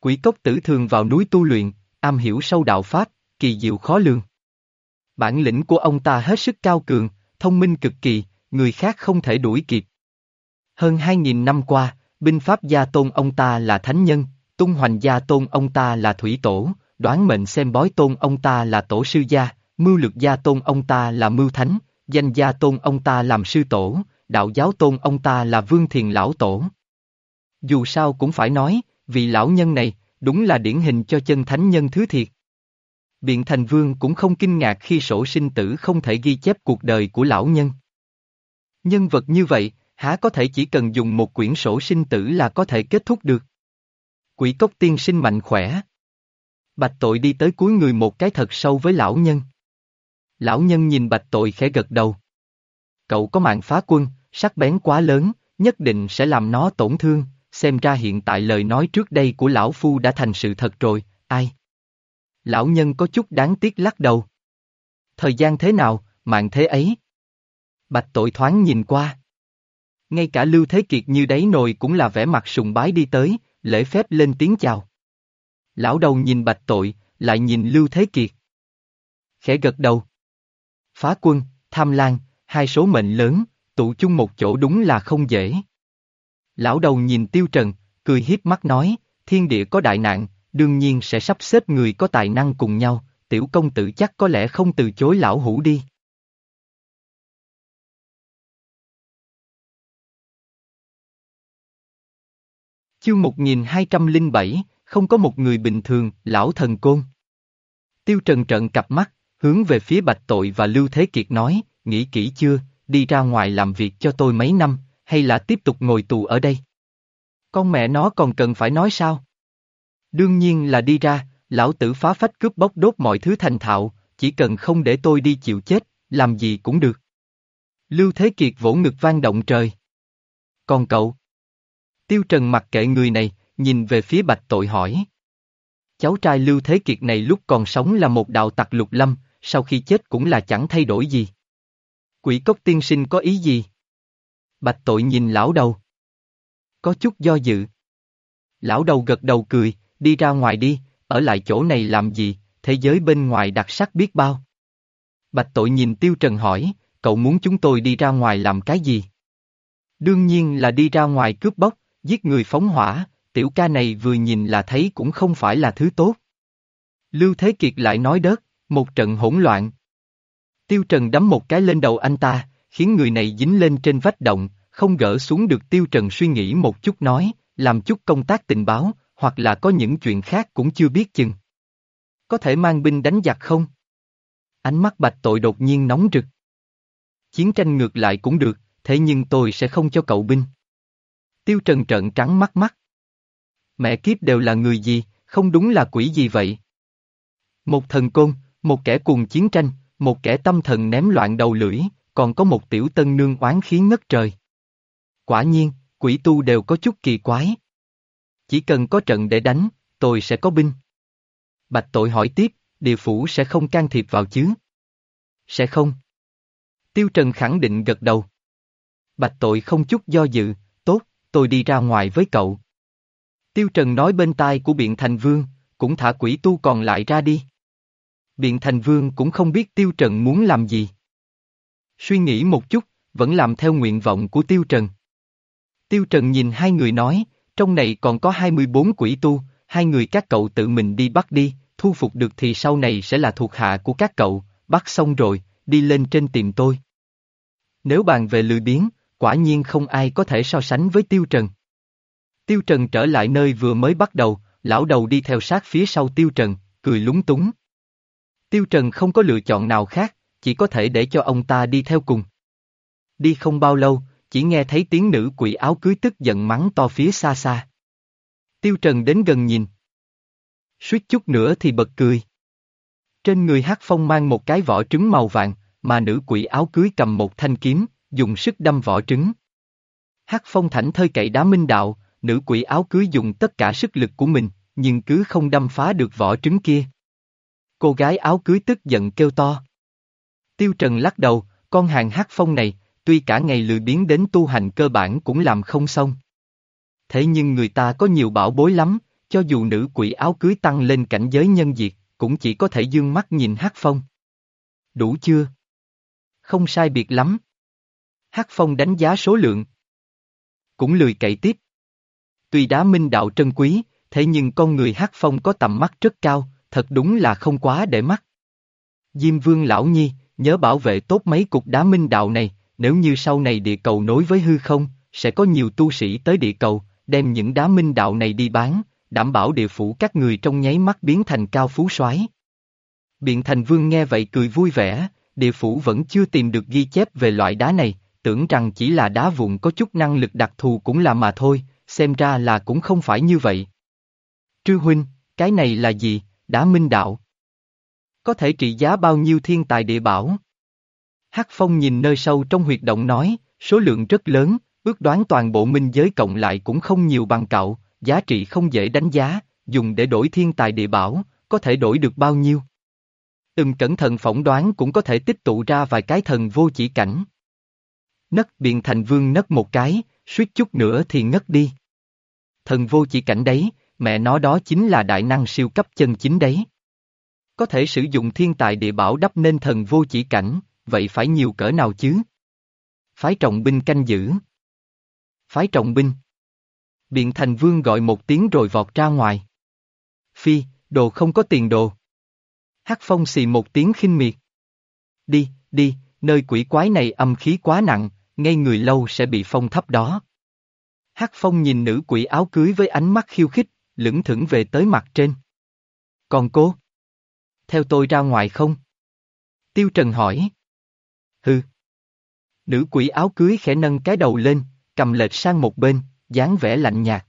Quỷ cốc tử thường vào núi tu luyện, am hiểu sâu đạo Pháp, kỳ diệu khó lường. Bản lĩnh của ông ta hết sức cao cường, thông minh cực kỳ, người khác không thể đuổi kịp. Hơn 2.000 năm qua, binh pháp gia tôn ông ta là thánh nhân, tung hoành gia tôn ông ta là thủy tổ, đoán mệnh xem bói tôn ông ta là tổ sư gia, mưu lược gia tôn ông ta là mưu thánh, danh gia tôn ông ta làm sư tổ, đạo giáo tôn ông ta là vương thiền lão tổ. Dù sao cũng phải nói, vị lão nhân này, đúng là điển hình cho chân thánh nhân thứ thiệt. Biện Thành Vương cũng không kinh ngạc khi sổ sinh tử không thể ghi chép cuộc đời của lão nhân. Nhân vật như vậy, há có thể chỉ cần dùng một quyển sổ sinh tử là có thể kết thúc được. Quỷ cốc tiên sinh mạnh khỏe. Bạch tội đi tới cuối người một cái thật sâu với lão nhân. Lão nhân nhìn bạch tội khẽ gật đầu. Cậu có mạng phá quân, sắc bén quá lớn, nhất định sẽ làm nó tổn thương, xem ra hiện tại lời nói trước đây của lão phu đã thành sự thật rồi, ai? Lão nhân có chút đáng tiếc lắc đầu. Thời gian thế nào, mạng thế ấy? Bạch tội thoáng nhìn qua. Ngay cả Lưu Thế Kiệt như đáy nồi cũng là vẻ mặt sùng bái đi tới, lễ phép lên tiếng chào. Lão đầu nhìn bạch tội, lại nhìn Lưu Thế Kiệt. Khẽ gật đầu. Phá quân, tham lan, hai số mệnh lớn, tụ chung một chỗ đúng là không dễ. Lão đầu nhìn Tiêu Trần, cười hiếp mắt nói, thiên địa có đại nạn, đương nhiên sẽ sắp xếp người có tài năng cùng nhau, tiểu công tử chắc có lẽ không từ chối lão hủ đi. Chương 1207, không có một người bình thường, lão thần côn. Tiêu Trần trợn cặp mắt, hướng về phía Bạch Tội và Lưu Thế Kiệt nói, nghĩ kỹ chưa, đi ra ngoài làm việc cho tôi mấy năm, hay là tiếp tục ngồi tù ở đây? Con mẹ nó còn cần phải nói sao? Đương nhiên là đi ra, lão tử phá phách cướp bóc đốt mọi thứ thành thạo, chỉ cần không để tôi đi chịu chết, làm gì cũng được. Lưu Thế Kiệt vỗ ngực vang động trời. Còn cậu? Tiêu Trần mặc kệ người này, nhìn về phía bạch tội hỏi. Cháu trai Lưu Thế Kiệt này lúc còn sống là một đạo tặc lục lâm, sau khi chết cũng là chẳng thay đổi gì. Quỷ cốc tiên sinh có ý gì? Bạch tội nhìn lão đầu. Có chút do dự. Lão đầu gật đầu cười, đi ra ngoài đi, ở lại chỗ này làm gì, thế giới bên ngoài đặc sắc biết bao. Bạch tội nhìn Tiêu Trần hỏi, cậu muốn chúng tôi đi ra ngoài làm cái gì? Đương nhiên là đi ra ngoài cướp bóc, giết người phóng hỏa, tiểu ca này vừa nhìn là thấy cũng không phải là thứ tốt. Lưu Thế Kiệt lại nói đớt, một trận hỗn loạn. Tiêu Trần đấm một cái lên đầu anh ta, khiến người này dính lên trên vách động, không gỡ xuống được Tiêu Trần suy nghĩ một chút nói, làm chút công tác tình báo, hoặc là có những chuyện khác cũng chưa biết chừng. Có thể mang binh đánh giặc không? Ánh mắt bạch tội đột nhiên nóng rực. Chiến tranh ngược lại cũng được, thế nhưng tôi sẽ không cho cậu binh. Tiêu Trần trợn trắng mắt mắt. Mẹ kiếp đều là người gì, không đúng là quỷ gì vậy? Một thần côn, một kẻ cuồng chiến tranh, một kẻ tâm thần ném loạn đầu lưỡi, còn có một tiểu tân nương oán khí ngất trời. Quả nhiên, quỷ tu đều có chút kỳ quái. Chỉ cần có trận để đánh, tôi sẽ có binh. Bạch tội hỏi tiếp, địa phủ sẽ không can thiệp vào chứ? Sẽ không. Tiêu Trần khẳng định gật đầu. Bạch tội không chút do dự, tốt, tôi đi ra ngoài với cậu. Tiêu Trần nói bên tai của Biện Thành Vương, cũng thả quỷ tu còn lại ra đi. Biện Thành Vương cũng không biết Tiêu Trần muốn làm gì. Suy nghĩ một chút, vẫn làm theo nguyện vọng của Tiêu Trần. Tiêu Trần nhìn hai người nói, trong này còn có 24 quỷ tu, hai người các cậu tự mình đi bắt đi, thu phục được thì sau này sẽ là thuộc hạ của các cậu, bắt xong rồi, đi lên trên tìm tôi. Nếu bàn về lười biếng, quả nhiên không ai có thể so sánh với Tiêu Trần. Tiêu Trần trở lại nơi vừa mới bắt đầu, lão đầu đi theo sát phía sau Tiêu Trần, cười lúng túng. Tiêu Trần không có lựa chọn nào khác, chỉ có thể để cho ông ta đi theo cùng. Đi không bao lâu, chỉ nghe thấy tiếng nữ quỷ áo cưới tức giận mắng to phía xa xa. Tiêu Trần đến gần nhìn. Suýt chút nữa thì bật cười. Trên người hát phong mang một cái vỏ trứng màu vàng, mà nữ quỷ áo cưới cầm một thanh kiếm, dùng sức đâm vỏ trứng. Hát phong thảnh thơi cậy đá minh đạo, nữ quỷ áo cưới dùng tất cả sức lực của mình, nhưng cứ không đâm phá được vỏ trứng kia. Cô gái áo cưới tức giận kêu to. Tiêu Trần lắc đầu, con hàng hát phong này, tuy cả ngày lười biến đến tu hành cơ bản cũng làm không xong. Thế nhưng người ta có nhiều bảo bối lắm, cho dù nữ quỷ áo cưới tăng lên cảnh giới nhân diệt, cũng chỉ có thể dương mắt nhìn hát phong. Đủ chưa? Không sai biệt lắm. Hát phong đánh giá số lượng. Cũng lười cậy tiếp. Tuy đá minh đạo trân quý, thế nhưng con người hát phong có tầm mắt rất cao, thật đúng là không quá để mắt. Diêm vương lão nhi, nhớ bảo vệ tốt mấy cục đá minh đạo này, nếu như sau này địa cầu nối với hư không, sẽ có nhiều tu sĩ tới địa cầu, đem những đá minh đạo này đi bán, đảm bảo địa phủ các người trong nháy mắt biến thành cao phú soái. Biện thành vương nghe vậy cười vui vẻ, địa phủ vẫn chưa tìm được ghi chép về loại đá này, tưởng rằng chỉ là đá vụn có chút năng lực đặc thù cũng là mà thôi, xem ra là cũng không phải như vậy. Trư huynh, cái này là gì, đá minh đạo? Có thể trị giá bao nhiêu thiên tài địa bảo? Hắc Phong nhìn nơi sâu trong huyệt động nói, số lượng rất lớn, ước đoán toàn bộ minh giới cộng lại cũng không nhiều bằng cậu, giá trị không dễ đánh giá, dùng để đổi thiên tài địa bảo, có thể đổi được bao nhiêu. Từng cẩn thận phỏng đoán cũng có thể tích tụ ra vài cái thần vô chỉ cảnh. Nấc biện thành vương nấc một cái, suýt chút nữa thì ngất đi. Thần vô chỉ cảnh đấy, mẹ nó đó chính là đại năng siêu cấp chân chính đấy. Có thể sử dụng thiên tài địa bảo đắp nên thần vô chỉ cảnh, vậy phải nhiều cỡ nào chứ? Phái trọng binh canh giữ. Phái trọng binh. Biện thành vương gọi một tiếng rồi vọt ra ngoài. Phi, đồ không có tiền đồ. Hắc phong xì một tiếng khinh miệt. Đi, đi, nơi quỷ quái này âm khí quá nặng, ngay người lâu sẽ bị phong thấp đó. Hắc phong nhìn nữ quỷ áo cưới với ánh mắt khiêu khích, lững thững về tới mặt trên. Còn cô? Theo tôi ra ngoài không? Tiêu Trần hỏi. Hừ. Nữ quỷ áo cưới khẽ nâng cái đầu lên, cầm lệch sang một bên, dáng vẻ lạnh nhạt.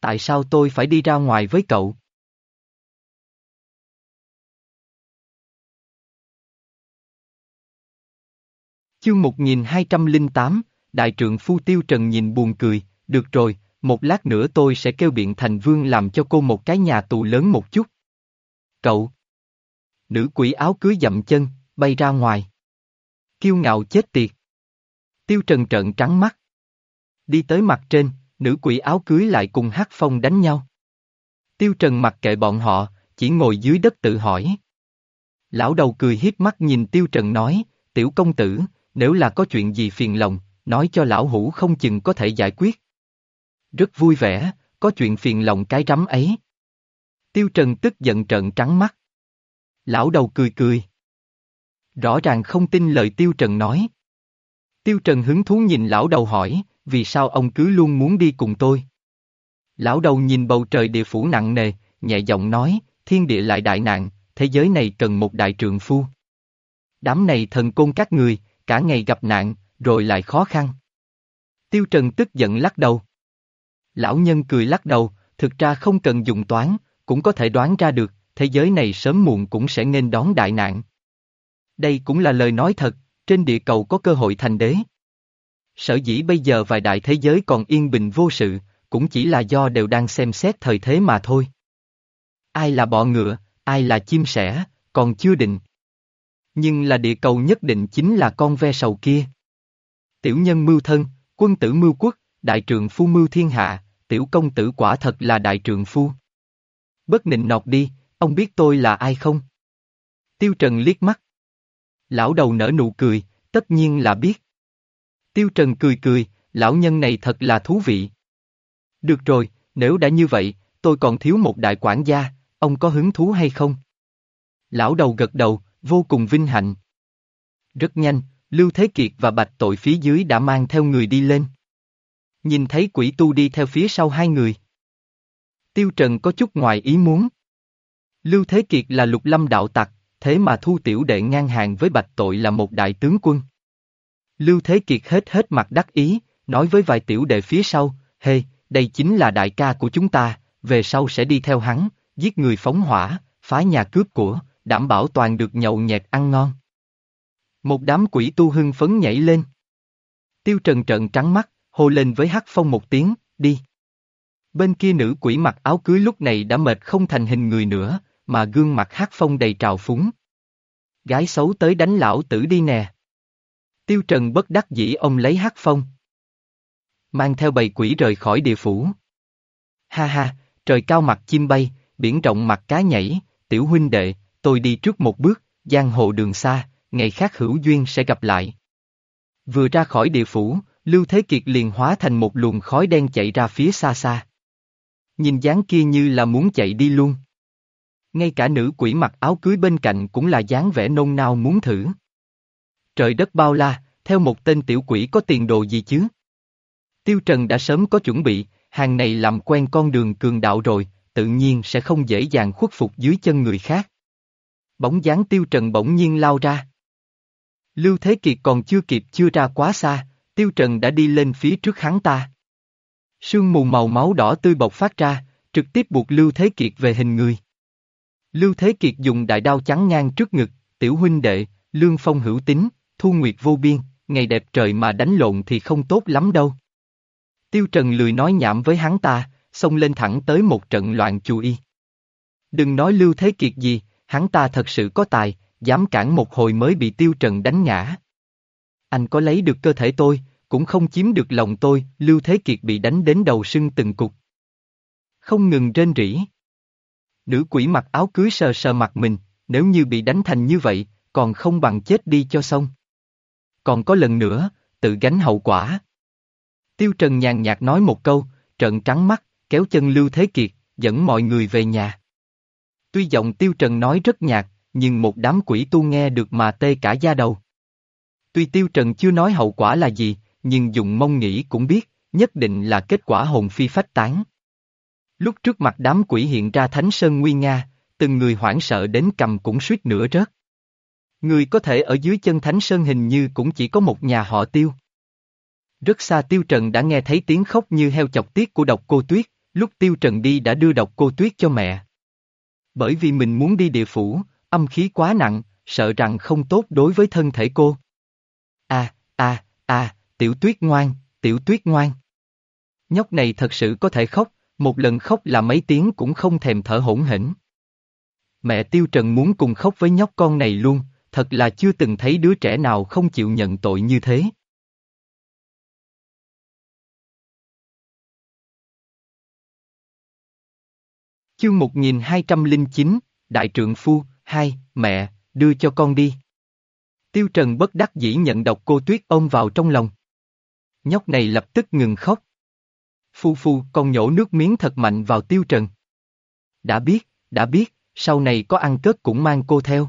Tại sao tôi phải đi ra ngoài với cậu? Chương 1208, Đại trượng Phu Tiêu Trần nhìn buồn cười, được rồi, một lát nữa tôi sẽ kêu biện thành vương làm cho cô một cái nhà tù lớn một chút. Cậu! Nữ quỷ áo cưới dậm chân, bay ra ngoài. Kiêu ngạo chết tiệt. Tiêu Trần trợn trắng mắt. Đi tới mặt trên, nữ quỷ áo cưới lại cùng hát phong đánh nhau. Tiêu Trần mặc kệ bọn họ, chỉ ngồi dưới đất tự hỏi. Lão đầu cười hiếp mắt nhìn Tiêu Trần nói, tiểu công tử, nếu là có chuyện gì phiền lòng, nói cho lão hủ không chừng có thể giải quyết. Rất vui vẻ, có chuyện phiền lòng cái rắm ấy. Tiêu Trần tức giận trợn trắng mắt. Lão đầu cười cười. Rõ ràng không tin lời Tiêu Trần nói. Tiêu Trần hứng thú nhìn lão đầu hỏi, vì sao ông cứ luôn muốn đi cùng tôi? Lão đầu nhìn bầu trời địa phủ nặng nề, nhẹ giọng nói, thiên địa lại đại nạn, thế giới này cần một đại trượng phu. Đám này thần côn các người, cả ngày gặp nạn, rồi lại khó khăn. Tiêu Trần tức giận lắc đầu. Lão nhân cười lắc đầu, thực ra không cần dùng toán, cũng có thể đoán ra được, thế giới này sớm muộn cũng sẽ nên đón đại nạn. Đây cũng là lời nói thật, trên địa cầu có cơ hội thành đế. Sở dĩ bây giờ vài đại thế giới còn yên bình vô sự, cũng chỉ là do đều đang xem xét thời thế mà thôi. Ai là bọ ngựa, ai là chim sẻ, còn chưa định. Nhưng là địa cầu nhất định chính là con ve sầu kia. Tiểu nhân mưu thân, quân tử mưu quốc, đại trường phu mưu thiên hạ, tiểu công tử quả thật là đại trường phu. Bất nịnh nọt đi, ông biết tôi là ai không? Tiêu Trần liếc mắt. Lão đầu nở nụ cười, tất nhiên là biết. Tiêu Trần cười cười, lão nhân này thật là thú vị. Được rồi, nếu đã như vậy, tôi còn thiếu một đại quản gia, ông có hứng thú hay không? Lão đầu gật đầu, vô cùng vinh hạnh. Rất nhanh, Lưu Thế Kiệt và Bạch Tội phía dưới đã mang theo người đi lên. Nhìn thấy quỷ tu đi theo phía sau hai người. Tiêu Trần có chút ngoài ý muốn. Lưu Thế Kiệt là lục lâm đạo tặc, thế mà thu tiểu đệ ngang hàng với Bạch Tội là một đại tướng quân. Lưu Thế Kiệt hết hết mặt đắc ý, nói với vài tiểu đệ phía sau, hê, hey, đây chính là đại ca của chúng ta, về sau sẽ đi theo hắn, giết người phóng hỏa, phá nhà cướp của, đảm bảo toàn được nhậu nhẹt ăn ngon. Một đám quỷ tu hưng phấn nhảy lên. Tiêu trần trợn trắng mắt, hô lên với hắc phong một tiếng, đi. Bên kia nữ quỷ mặc áo cưới lúc này đã mệt không thành hình người nữa, mà gương mặt hắc phong đầy trào phúng. Gái xấu tới đánh lão tử đi nè. Tiêu Trần bất đắc dĩ ông lấy hắc phong. Mang theo bầy quỷ rời khỏi địa phủ. Ha ha, trời cao mặt chim bay, biển rộng mặt cá nhảy, tiểu huynh đệ, tôi đi trước một bước, giang hồ đường xa, ngày khác hữu duyên sẽ gặp lại. Vừa ra khỏi địa phủ, Lưu Thế Kiệt liền hóa thành một luồng khói đen chạy ra phía xa xa. nhìn dáng kia như là muốn chạy đi luôn. Ngay cả nữ quỷ mặc áo cưới bên cạnh cũng là dáng vẻ nôn nao muốn thử. Trời đất bao la, theo một tên tiểu quỷ có tiền đồ gì chứ? Tiêu Trần đã sớm có chuẩn bị, hàng này làm quen con đường cường đạo rồi, tự nhiên sẽ không dễ dàng khuất phục dưới chân người khác. Bóng dáng Tiêu Trần bỗng nhiên lao ra. Lưu Thế Kiệt còn chưa kịp chưa ra quá xa, Tiêu Trần đã đi lên phía trước hắn ta. Sương mù màu máu đỏ tươi bộc phát ra, trực tiếp buộc Lưu Thế Kiệt về hình người. Lưu Thế Kiệt dùng đại đao chắn ngang trước ngực, tiểu huynh đệ, lương phong hữu tính, thu nguyệt vô biên, ngày đẹp trời mà đánh lộn thì không tốt lắm đâu. Tiêu Trần lười nói nhảm với hắn ta, xông lên thẳng tới một trận loạn chú y. Đừng nói Lưu Thế Kiệt gì, hắn ta thật sự có tài, dám cản một hồi mới bị Tiêu Trần đánh ngã. Anh có lấy được cơ thể tôi, cũng không chiếm được lòng tôi, Lưu Thế Kiệt bị đánh đến đầu sưng từng cục. Không ngừng rên rỉ. Nữ quỷ mặc áo cưới sờ sờ mặt mình, nếu như bị đánh thành như vậy, còn không bằng chết đi cho xong. Còn có lần nữa, tự gánh hậu quả. Tiêu Trần nhàn nhạt nói một câu, trợn trắng mắt, kéo chân Lưu Thế Kiệt, dẫn mọi người về nhà. Tuy giọng Tiêu Trần nói rất nhạt, nhưng một đám quỷ tu nghe được mà tê cả da đầu. Tuy Tiêu Trần chưa nói hậu quả là gì, nhưng dùng mông nghĩ cũng biết, nhất định là kết quả hồn phi phách tán. Lúc trước mặt đám quỷ hiện ra Thánh Sơn Nguy Nga, từng người hoảng sợ đến cầm cũng suýt nửa rớt. Người có thể ở dưới chân Thánh Sơn hình như cũng chỉ có một nhà họ tiêu. Rất xa Tiêu Trần đã nghe thấy tiếng khóc như heo chọc tiết của độc cô Tuyết, lúc Tiêu Trần đi đã đưa độc cô Tuyết cho mẹ. Bởi vì mình muốn đi địa phủ, âm khí quá nặng, sợ rằng không tốt đối với thân thể cô. À, à, à, tiểu tuyết ngoan, tiểu tuyết ngoan. Nhóc này thật sự có thể khóc, một lần khóc là mấy tiếng cũng không thèm thở hỗn hển. Mẹ Tiêu Trần muốn cùng khóc với nhóc con này luôn, thật là chưa từng thấy đứa trẻ nào không chịu nhận tội như thế. Chương 1209, Đại trượng phu, hai, mẹ, đưa cho con đi. Tiêu Trần bất đắc dĩ nhận độc cô Tuyết ôm vào trong lòng. Nhóc này lập tức ngừng khóc. Phu phu con nhổ nước miếng thật mạnh vào Tiêu Trần. Đã biết, đã biết, sau này có ăn cất cũng mang cô theo.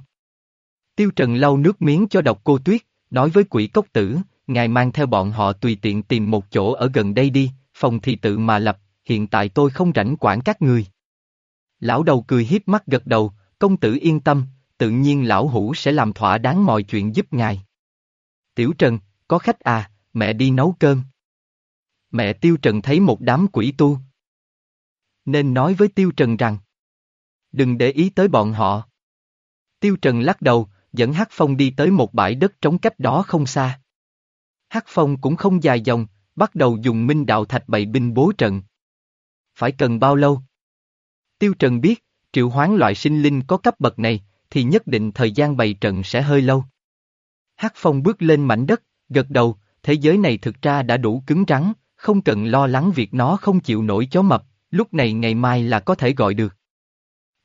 Tiêu Trần lau nước miếng cho độc cô Tuyết, nói với quỷ cốc tử, ngài mang theo bọn họ tùy tiện tìm một chỗ ở gần đây đi, phòng thì tự mà lập, hiện tại tôi không rảnh quản các người. Lão đầu cười hiếp mắt gật đầu, công tử yên tâm, tự nhiên lão hủ sẽ làm thỏa đáng mọi chuyện giúp ngài. Tiểu Trần, có khách à, mẹ đi nấu cơm. Mẹ Tiêu Trần thấy một đám quỷ tu. Nên nói với Tiêu Trần rằng, đừng để ý tới bọn họ. Tiêu Trần lắc đầu, dẫn Hắc Phong đi tới một bãi đất trống cách đó không xa. Hắc Phong cũng không dài dòng, bắt đầu dùng minh đạo thạch bày binh bố trận. Phải cần bao lâu? Tiêu Trần biết, triệu hoán loại sinh linh có cấp bậc này, thì nhất định thời gian bày trận sẽ hơi lâu. Hắc Phong bước lên mảnh đất, gật đầu, thế giới này thực ra đã đủ cứng rắn, không cần lo lắng việc nó không chịu nổi chó mập, lúc này ngày mai là có thể gọi được.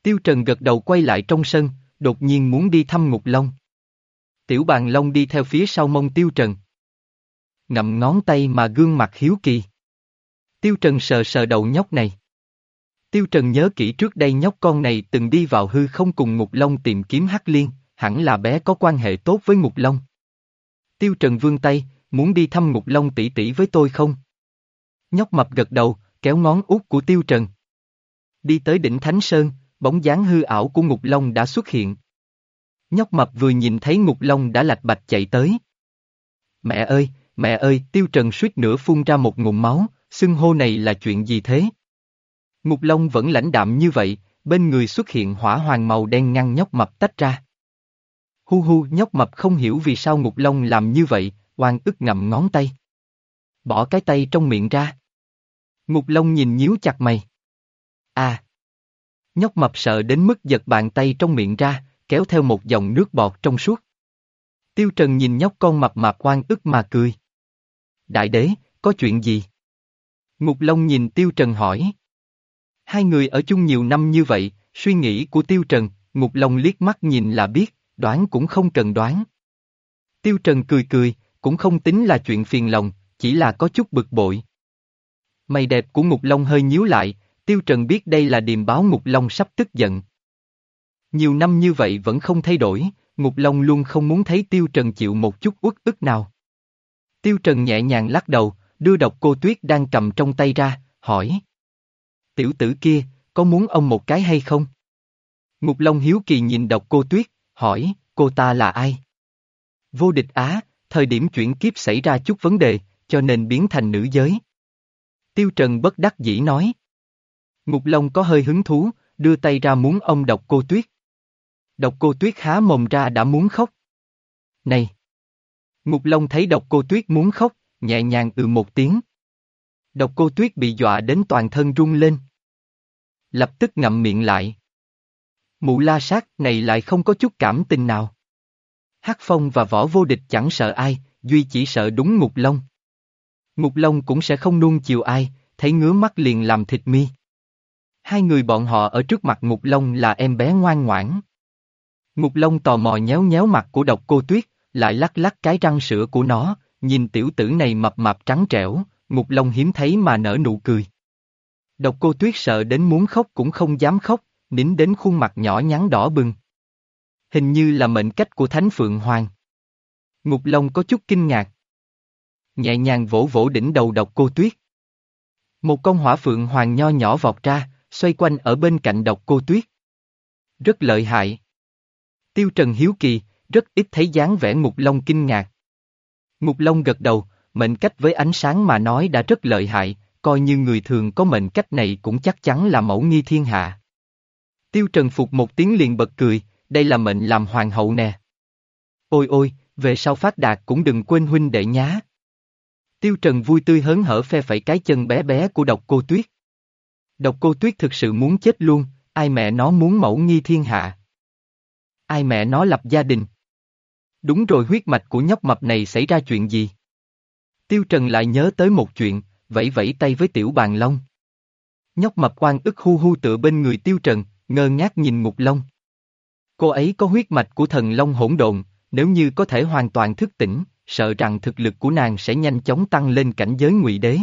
Tiêu Trần gật đầu quay lại trong sân, đột nhiên muốn đi thăm Ngục Long. Tiểu bàn Long đi theo phía sau mông Tiêu Trần. Ngậm ngón tay mà gương mặt hiếu kỳ. Tiêu Trần sờ sờ đầu nhóc này. Tiêu Trần nhớ kỹ trước đây nhóc con này từng đi vào hư không cùng Ngục Long tìm kiếm Hắc Liên, hẳn là bé có quan hệ tốt với Ngục Long. Tiêu Trần vươn tay, muốn đi thăm Ngục Long tỷ tỷ với tôi không? Nhóc mập gật đầu, kéo ngón út của Tiêu Trần. Đi tới đỉnh Thánh Sơn, bóng dáng hư ảo của Ngục Long đã xuất hiện. Nhóc mập vừa nhìn thấy Ngục Long đã lạch bạch chạy tới. Mẹ ơi, mẹ ơi, Tiêu Trần suýt nữa phun ra một ngụm máu, xưng hô này là chuyện gì thế? Ngục Long vẫn lãnh đạm như vậy, bên người xuất hiện hỏa hoàng màu đen ngăn nhóc mập tách ra. Hu hu nhóc mập không hiểu vì sao Ngục Long làm như vậy, oan ức ngậm ngón tay. Bỏ cái tay trong miệng ra. Ngục Long nhìn nhíu chặt mày. À! Nhóc mập sợ đến mức giật bàn tay trong miệng ra, kéo theo một dòng nước bọt trong suốt. Tiêu Trần nhìn nhóc con mập mạp oan ức mà cười. Đại đế, có chuyện gì? Ngục Long nhìn Tiêu Trần hỏi. Hai người ở chung nhiều năm như vậy, suy nghĩ của Tiêu Trần, Ngục Long liếc mắt nhìn là biết, đoán cũng không cần đoán. Tiêu Trần cười cười, cũng không tính là chuyện phiền lòng, chỉ là có chút bực bội. Mày đẹp của Ngục Long hơi nhíu lại, Tiêu Trần biết đây là điềm báo Ngục Long sắp tức giận. Nhiều năm như vậy vẫn không thay đổi, Ngục Long luôn không muốn thấy Tiêu Trần chịu một chút uất ức nào. Tiêu Trần nhẹ nhàng lắc đầu, đưa độc cô Tuyết đang cầm trong tay ra, hỏi. Tiểu tử kia, có muốn ông một cái hay không? Ngục Long hiếu kỳ nhìn độc cô Tuyết, hỏi, cô ta là ai? Vô địch Á, thời điểm chuyển kiếp xảy ra chút vấn đề, cho nên biến thành nữ giới. Tiêu Trần bất đắc dĩ nói. Ngục Long có hơi hứng thú, đưa tay ra muốn ông độc cô Tuyết. Độc cô Tuyết há mồm ra đã muốn khóc. Này! Ngục Long thấy độc cô Tuyết muốn khóc, nhẹ nhàng ừ một tiếng. Độc cô Tuyết bị dọa đến toàn thân run lên. Lập tức ngậm miệng lại. Mụ la sát này lại không có chút cảm tình nào. Hắc Phong và võ vô địch chẳng sợ ai, duy chỉ sợ đúng Ngục Long. Ngục Long cũng sẽ không nuông chiều ai, thấy ngứa mắt liền làm thịt mi. Hai người bọn họ ở trước mặt Ngục Long là em bé ngoan ngoãn. Ngục Long tò mò nhéo nhéo mặt của độc cô Tuyết, lại lắc lắc cái răng sữa của nó, nhìn tiểu tử này mập mạp trắng trẻo, Ngục Long hiếm thấy mà nở nụ cười. Độc cô Tuyết sợ đến muốn khóc cũng không dám khóc, nín đến khuôn mặt nhỏ nhắn đỏ bừng. Hình như là mệnh cách của Thánh Phượng Hoàng. Ngục Long có chút kinh ngạc. Nhẹ nhàng vỗ vỗ đỉnh đầu độc cô Tuyết. Một con hỏa phượng hoàng nho nhỏ vọt ra, xoay quanh ở bên cạnh độc cô Tuyết. Rất lợi hại. Tiêu Trần hiếu kỳ, rất ít thấy dáng vẻ Ngục Long kinh ngạc. Ngục Long gật đầu, mệnh cách với ánh sáng mà nói đã rất lợi hại, coi như người thường có mệnh cách này cũng chắc chắn là mẫu nghi thiên hạ. Tiêu Trần phục một tiếng liền bật cười, đây là mệnh làm hoàng hậu nè. Ôi ôi, về sau phát đạt cũng đừng quên huynh đệ nhá. Tiêu Trần vui tươi hớn hở phe phẩy cái chân bé bé của độc cô Tuyết. Độc cô Tuyết thực sự muốn chết luôn, ai mẹ nó muốn mẫu nghi thiên hạ. Ai mẹ nó lập gia đình. Đúng rồi huyết mạch của nhóc mập này xảy ra chuyện gì? Tiêu Trần lại nhớ tới một chuyện, vẫy vẫy tay với tiểu bàn long. Nhóc mập quan ức hu hu tựa bên người Tiêu Trần, ngơ ngác nhìn Ngục Long. Cô ấy có huyết mạch của thần Long hỗn độn, nếu như có thể hoàn toàn thức tỉnh, sợ rằng thực lực của nàng sẽ nhanh chóng tăng lên cảnh giới ngụy đế.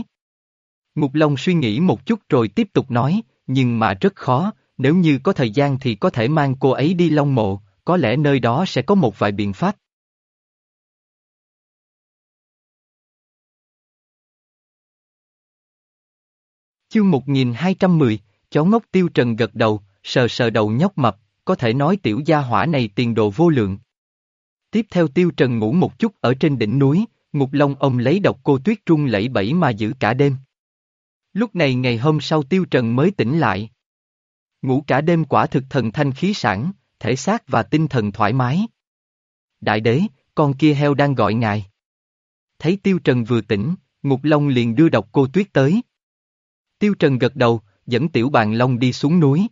Ngục Long suy nghĩ một chút rồi tiếp tục nói, nhưng mà rất khó, nếu như có thời gian thì có thể mang cô ấy đi Long Mộ, có lẽ nơi đó sẽ có một vài biện pháp. Chương 1210, chó ngốc tiêu trần gật đầu, sờ sờ đầu nhóc mập, có thể nói tiểu gia hỏa này tiền đồ vô lượng. Tiếp theo tiêu trần ngủ một chút ở trên đỉnh núi, ngục long ông lấy độc cô tuyết trung lẫy bẫy mà giữ cả đêm. Lúc này ngày hôm sau tiêu trần mới tỉnh lại. Ngủ cả đêm quả thực thần thanh khí sản, thể xác và tinh thần thoải mái. Đại đế, con kia heo đang gọi ngài. Thấy tiêu trần vừa tỉnh, ngục long liền đưa độc cô tuyết tới. Tiêu trần gật đầu, dẫn tiểu bàn long đi xuống núi.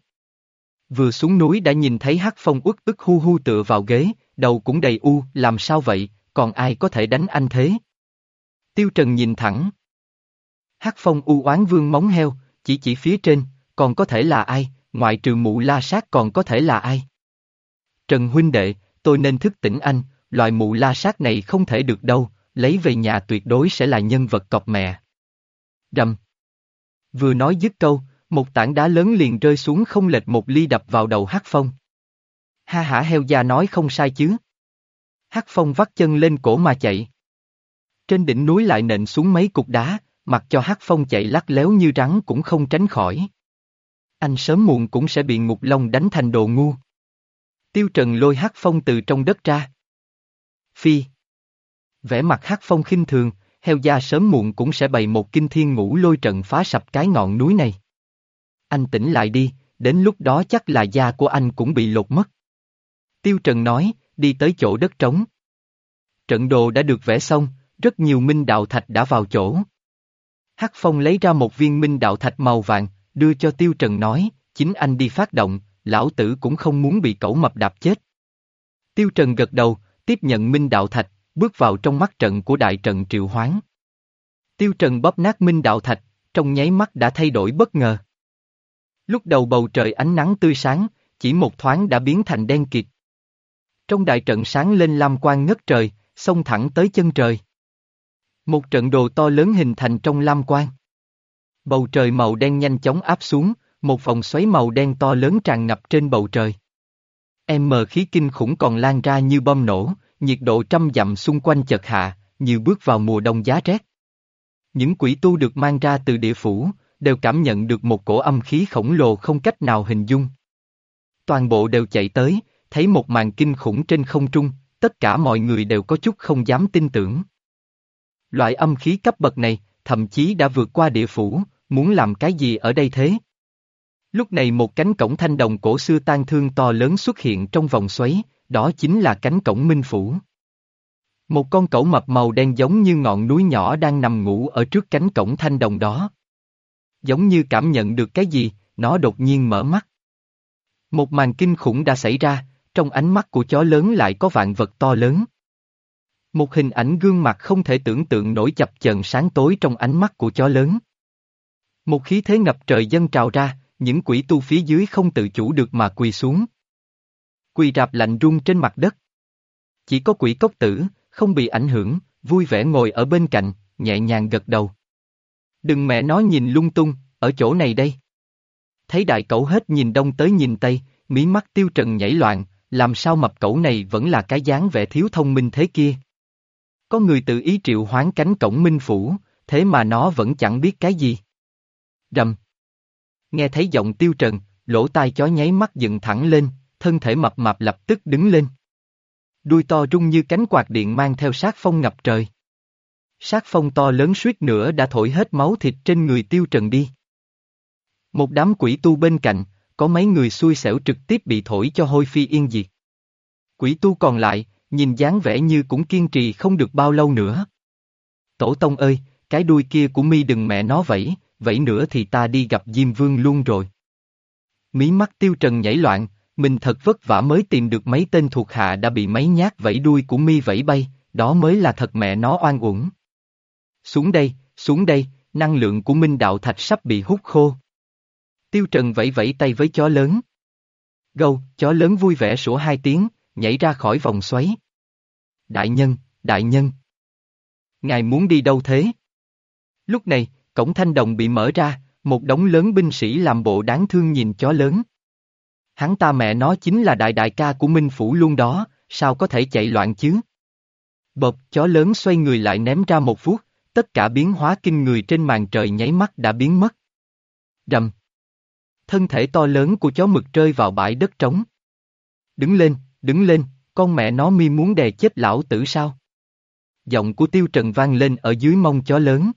Vừa xuống núi đã nhìn thấy hắc phong uất ức hu hu tựa vào ghế, đầu cũng đầy u, làm sao vậy, còn ai có thể đánh anh thế? Tiêu Trần nhìn thẳng. Hắc phong u oán vương móng heo, chỉ chỉ phía trên, còn có thể là ai, ngoại trừ mụ la sát còn có thể là ai? Trần huynh đệ, tôi nên thức tỉnh anh, loại mụ la sát này không thể được đâu, lấy về nhà tuyệt đối sẽ là nhân vật cọp mẹ. Rầm. Vừa nói dứt câu, một tảng đá lớn liền rơi xuống không lệch một ly đập vào đầu Hắc Phong. Ha hả heo già nói không sai chứ. Hắc Phong vắt chân lên cổ mà chạy. Trên đỉnh núi lại nện xuống mấy cục đá, mặc cho Hắc Phong chạy lắc léo như rắn cũng không tránh khỏi. Anh sớm muộn cũng sẽ bị ngục long đánh thành đồ ngu. Tiêu Trần lôi Hắc Phong từ trong đất ra. Phi. Vẻ mặt Hắc Phong khinh thường, heo da sớm muộn cũng sẽ bày một kinh thiên ngũ lôi trận phá sập cái ngọn núi này. Anh tỉnh lại đi, đến lúc đó chắc là da của anh cũng bị lột mất. Tiêu Trần nói, đi tới chỗ đất trống. Trận đồ đã được vẽ xong, rất nhiều minh đạo thạch đã vào chỗ. Hắc Phong lấy ra một viên minh đạo thạch màu vàng, đưa cho Tiêu Trần nói, chính anh đi phát động, lão tử cũng không muốn bị cẩu mập đạp chết. Tiêu Trần gật đầu, tiếp nhận minh đạo thạch, bước vào trong mắt trận của đại trận triệu hoán. Tiêu Trần bóp nát minh đạo thạch, trong nháy mắt đã thay đổi bất ngờ. Lúc đầu bầu trời ánh nắng tươi sáng, chỉ một thoáng đã biến thành đen kịt. Trong đại trận sáng lên lam quang ngất trời, xông thẳng tới chân trời. Một trận đồ to lớn hình thành trong lam quang. Bầu trời màu đen nhanh chóng áp xuống, một vòng xoáy màu đen to lớn tràn ngập trên bầu trời. M khí kinh khủng còn lan ra như bom nổ, nhiệt độ trăm dặm xung quanh chợt hạ, như bước vào mùa đông giá rét. Những quỷ tu được mang ra từ địa phủ, đều cảm nhận được một cổ âm khí khổng lồ không cách nào hình dung. Toàn bộ đều chạy tới, thấy một màn kinh khủng trên không trung, tất cả mọi người đều có chút không dám tin tưởng. Loại âm khí cấp bậc này, thậm chí đã vượt qua địa phủ, muốn làm cái gì ở đây thế? Lúc này một cánh cổng thanh đồng cổ xưa tan thương to lớn xuất hiện trong vòng xoáy, đó chính là cánh cổng minh phủ. Một con cẩu mập màu đen giống như ngọn núi nhỏ đang nằm ngủ ở trước cánh cổng thanh đồng đó. Giống như cảm nhận được cái gì, nó đột nhiên mở mắt. Một màn kinh khủng đã xảy ra, trong ánh mắt của chó lớn lại có vạn vật to lớn. Một hình ảnh gương mặt không thể tưởng tượng nổi chập chờn sáng tối trong ánh mắt của chó lớn. Một khí thế ngập trời dân trào ra, những quỷ tu phía dưới không tự chủ được mà quỳ xuống. Quỳ rạp lạnh run trên mặt đất. Chỉ có quỷ cốc tử, không bị ảnh hưởng, vui vẻ ngồi ở bên cạnh, nhẹ nhàng gật đầu. Đừng mẹ nói nhìn lung tung, ở chỗ này đây. Thấy đại cẩu hết nhìn đông tới nhìn tây, mí mắt tiêu trần nhảy loạn, làm sao mập cẩu này vẫn là cái dáng vẻ thiếu thông minh thế kia. Có người tự ý triệu hoán cánh cổng minh phủ, thế mà nó vẫn chẳng biết cái gì. Rầm. Nghe thấy giọng tiêu trần, lỗ tai chó nháy mắt dựng thẳng lên, thân thể mập mạp lập tức đứng lên. Đuôi to rung như cánh quạt điện mang theo sát phong ngập trời. Sát phong to lớn suýt nữa đã thổi hết máu thịt trên người tiêu trần đi. Một đám quỷ tu bên cạnh, có mấy người xui xẻo trực tiếp bị thổi cho hôi phi yên diệt. Quỷ tu còn lại, nhìn dáng vẻ như cũng kiên trì không được bao lâu nữa. Tổ tông ơi, cái đuôi kia của mi đừng mẹ nó vẫy, vẫy nữa thì ta đi gặp Diêm Vương luôn rồi. Mí mắt tiêu trần nhảy loạn, mình thật vất vả mới tìm được mấy tên thuộc hạ đã bị mấy nhát vẫy đuôi của mi vẫy bay, đó mới là thật mẹ nó oan uổng. Xuống đây, xuống đây, năng lượng của Minh Đạo Thạch sắp bị hút khô. Tiêu Trần vẫy vẫy tay với chó lớn. Gâu, chó lớn vui vẻ sủa hai tiếng, nhảy ra khỏi vòng xoáy. Đại nhân, đại nhân. Ngài muốn đi đâu thế? Lúc này, cổng thanh đồng bị mở ra, một đống lớn binh sĩ làm bộ đáng thương nhìn chó lớn. Hắn ta mẹ nó chính là đại đại ca của Minh Phủ luôn đó, sao có thể chạy loạn chứ? Bập, chó lớn xoay người lại ném ra một phút, tất cả biến hóa kinh người trên màn trời nháy mắt đã biến mất. Rầm. Thân thể to lớn của chó mực rơi vào bãi đất trống. Đứng lên, đứng lên, con mẹ nó mi muốn đè chết lão tử sao? Giọng của tiêu trần vang lên ở dưới mông chó lớn.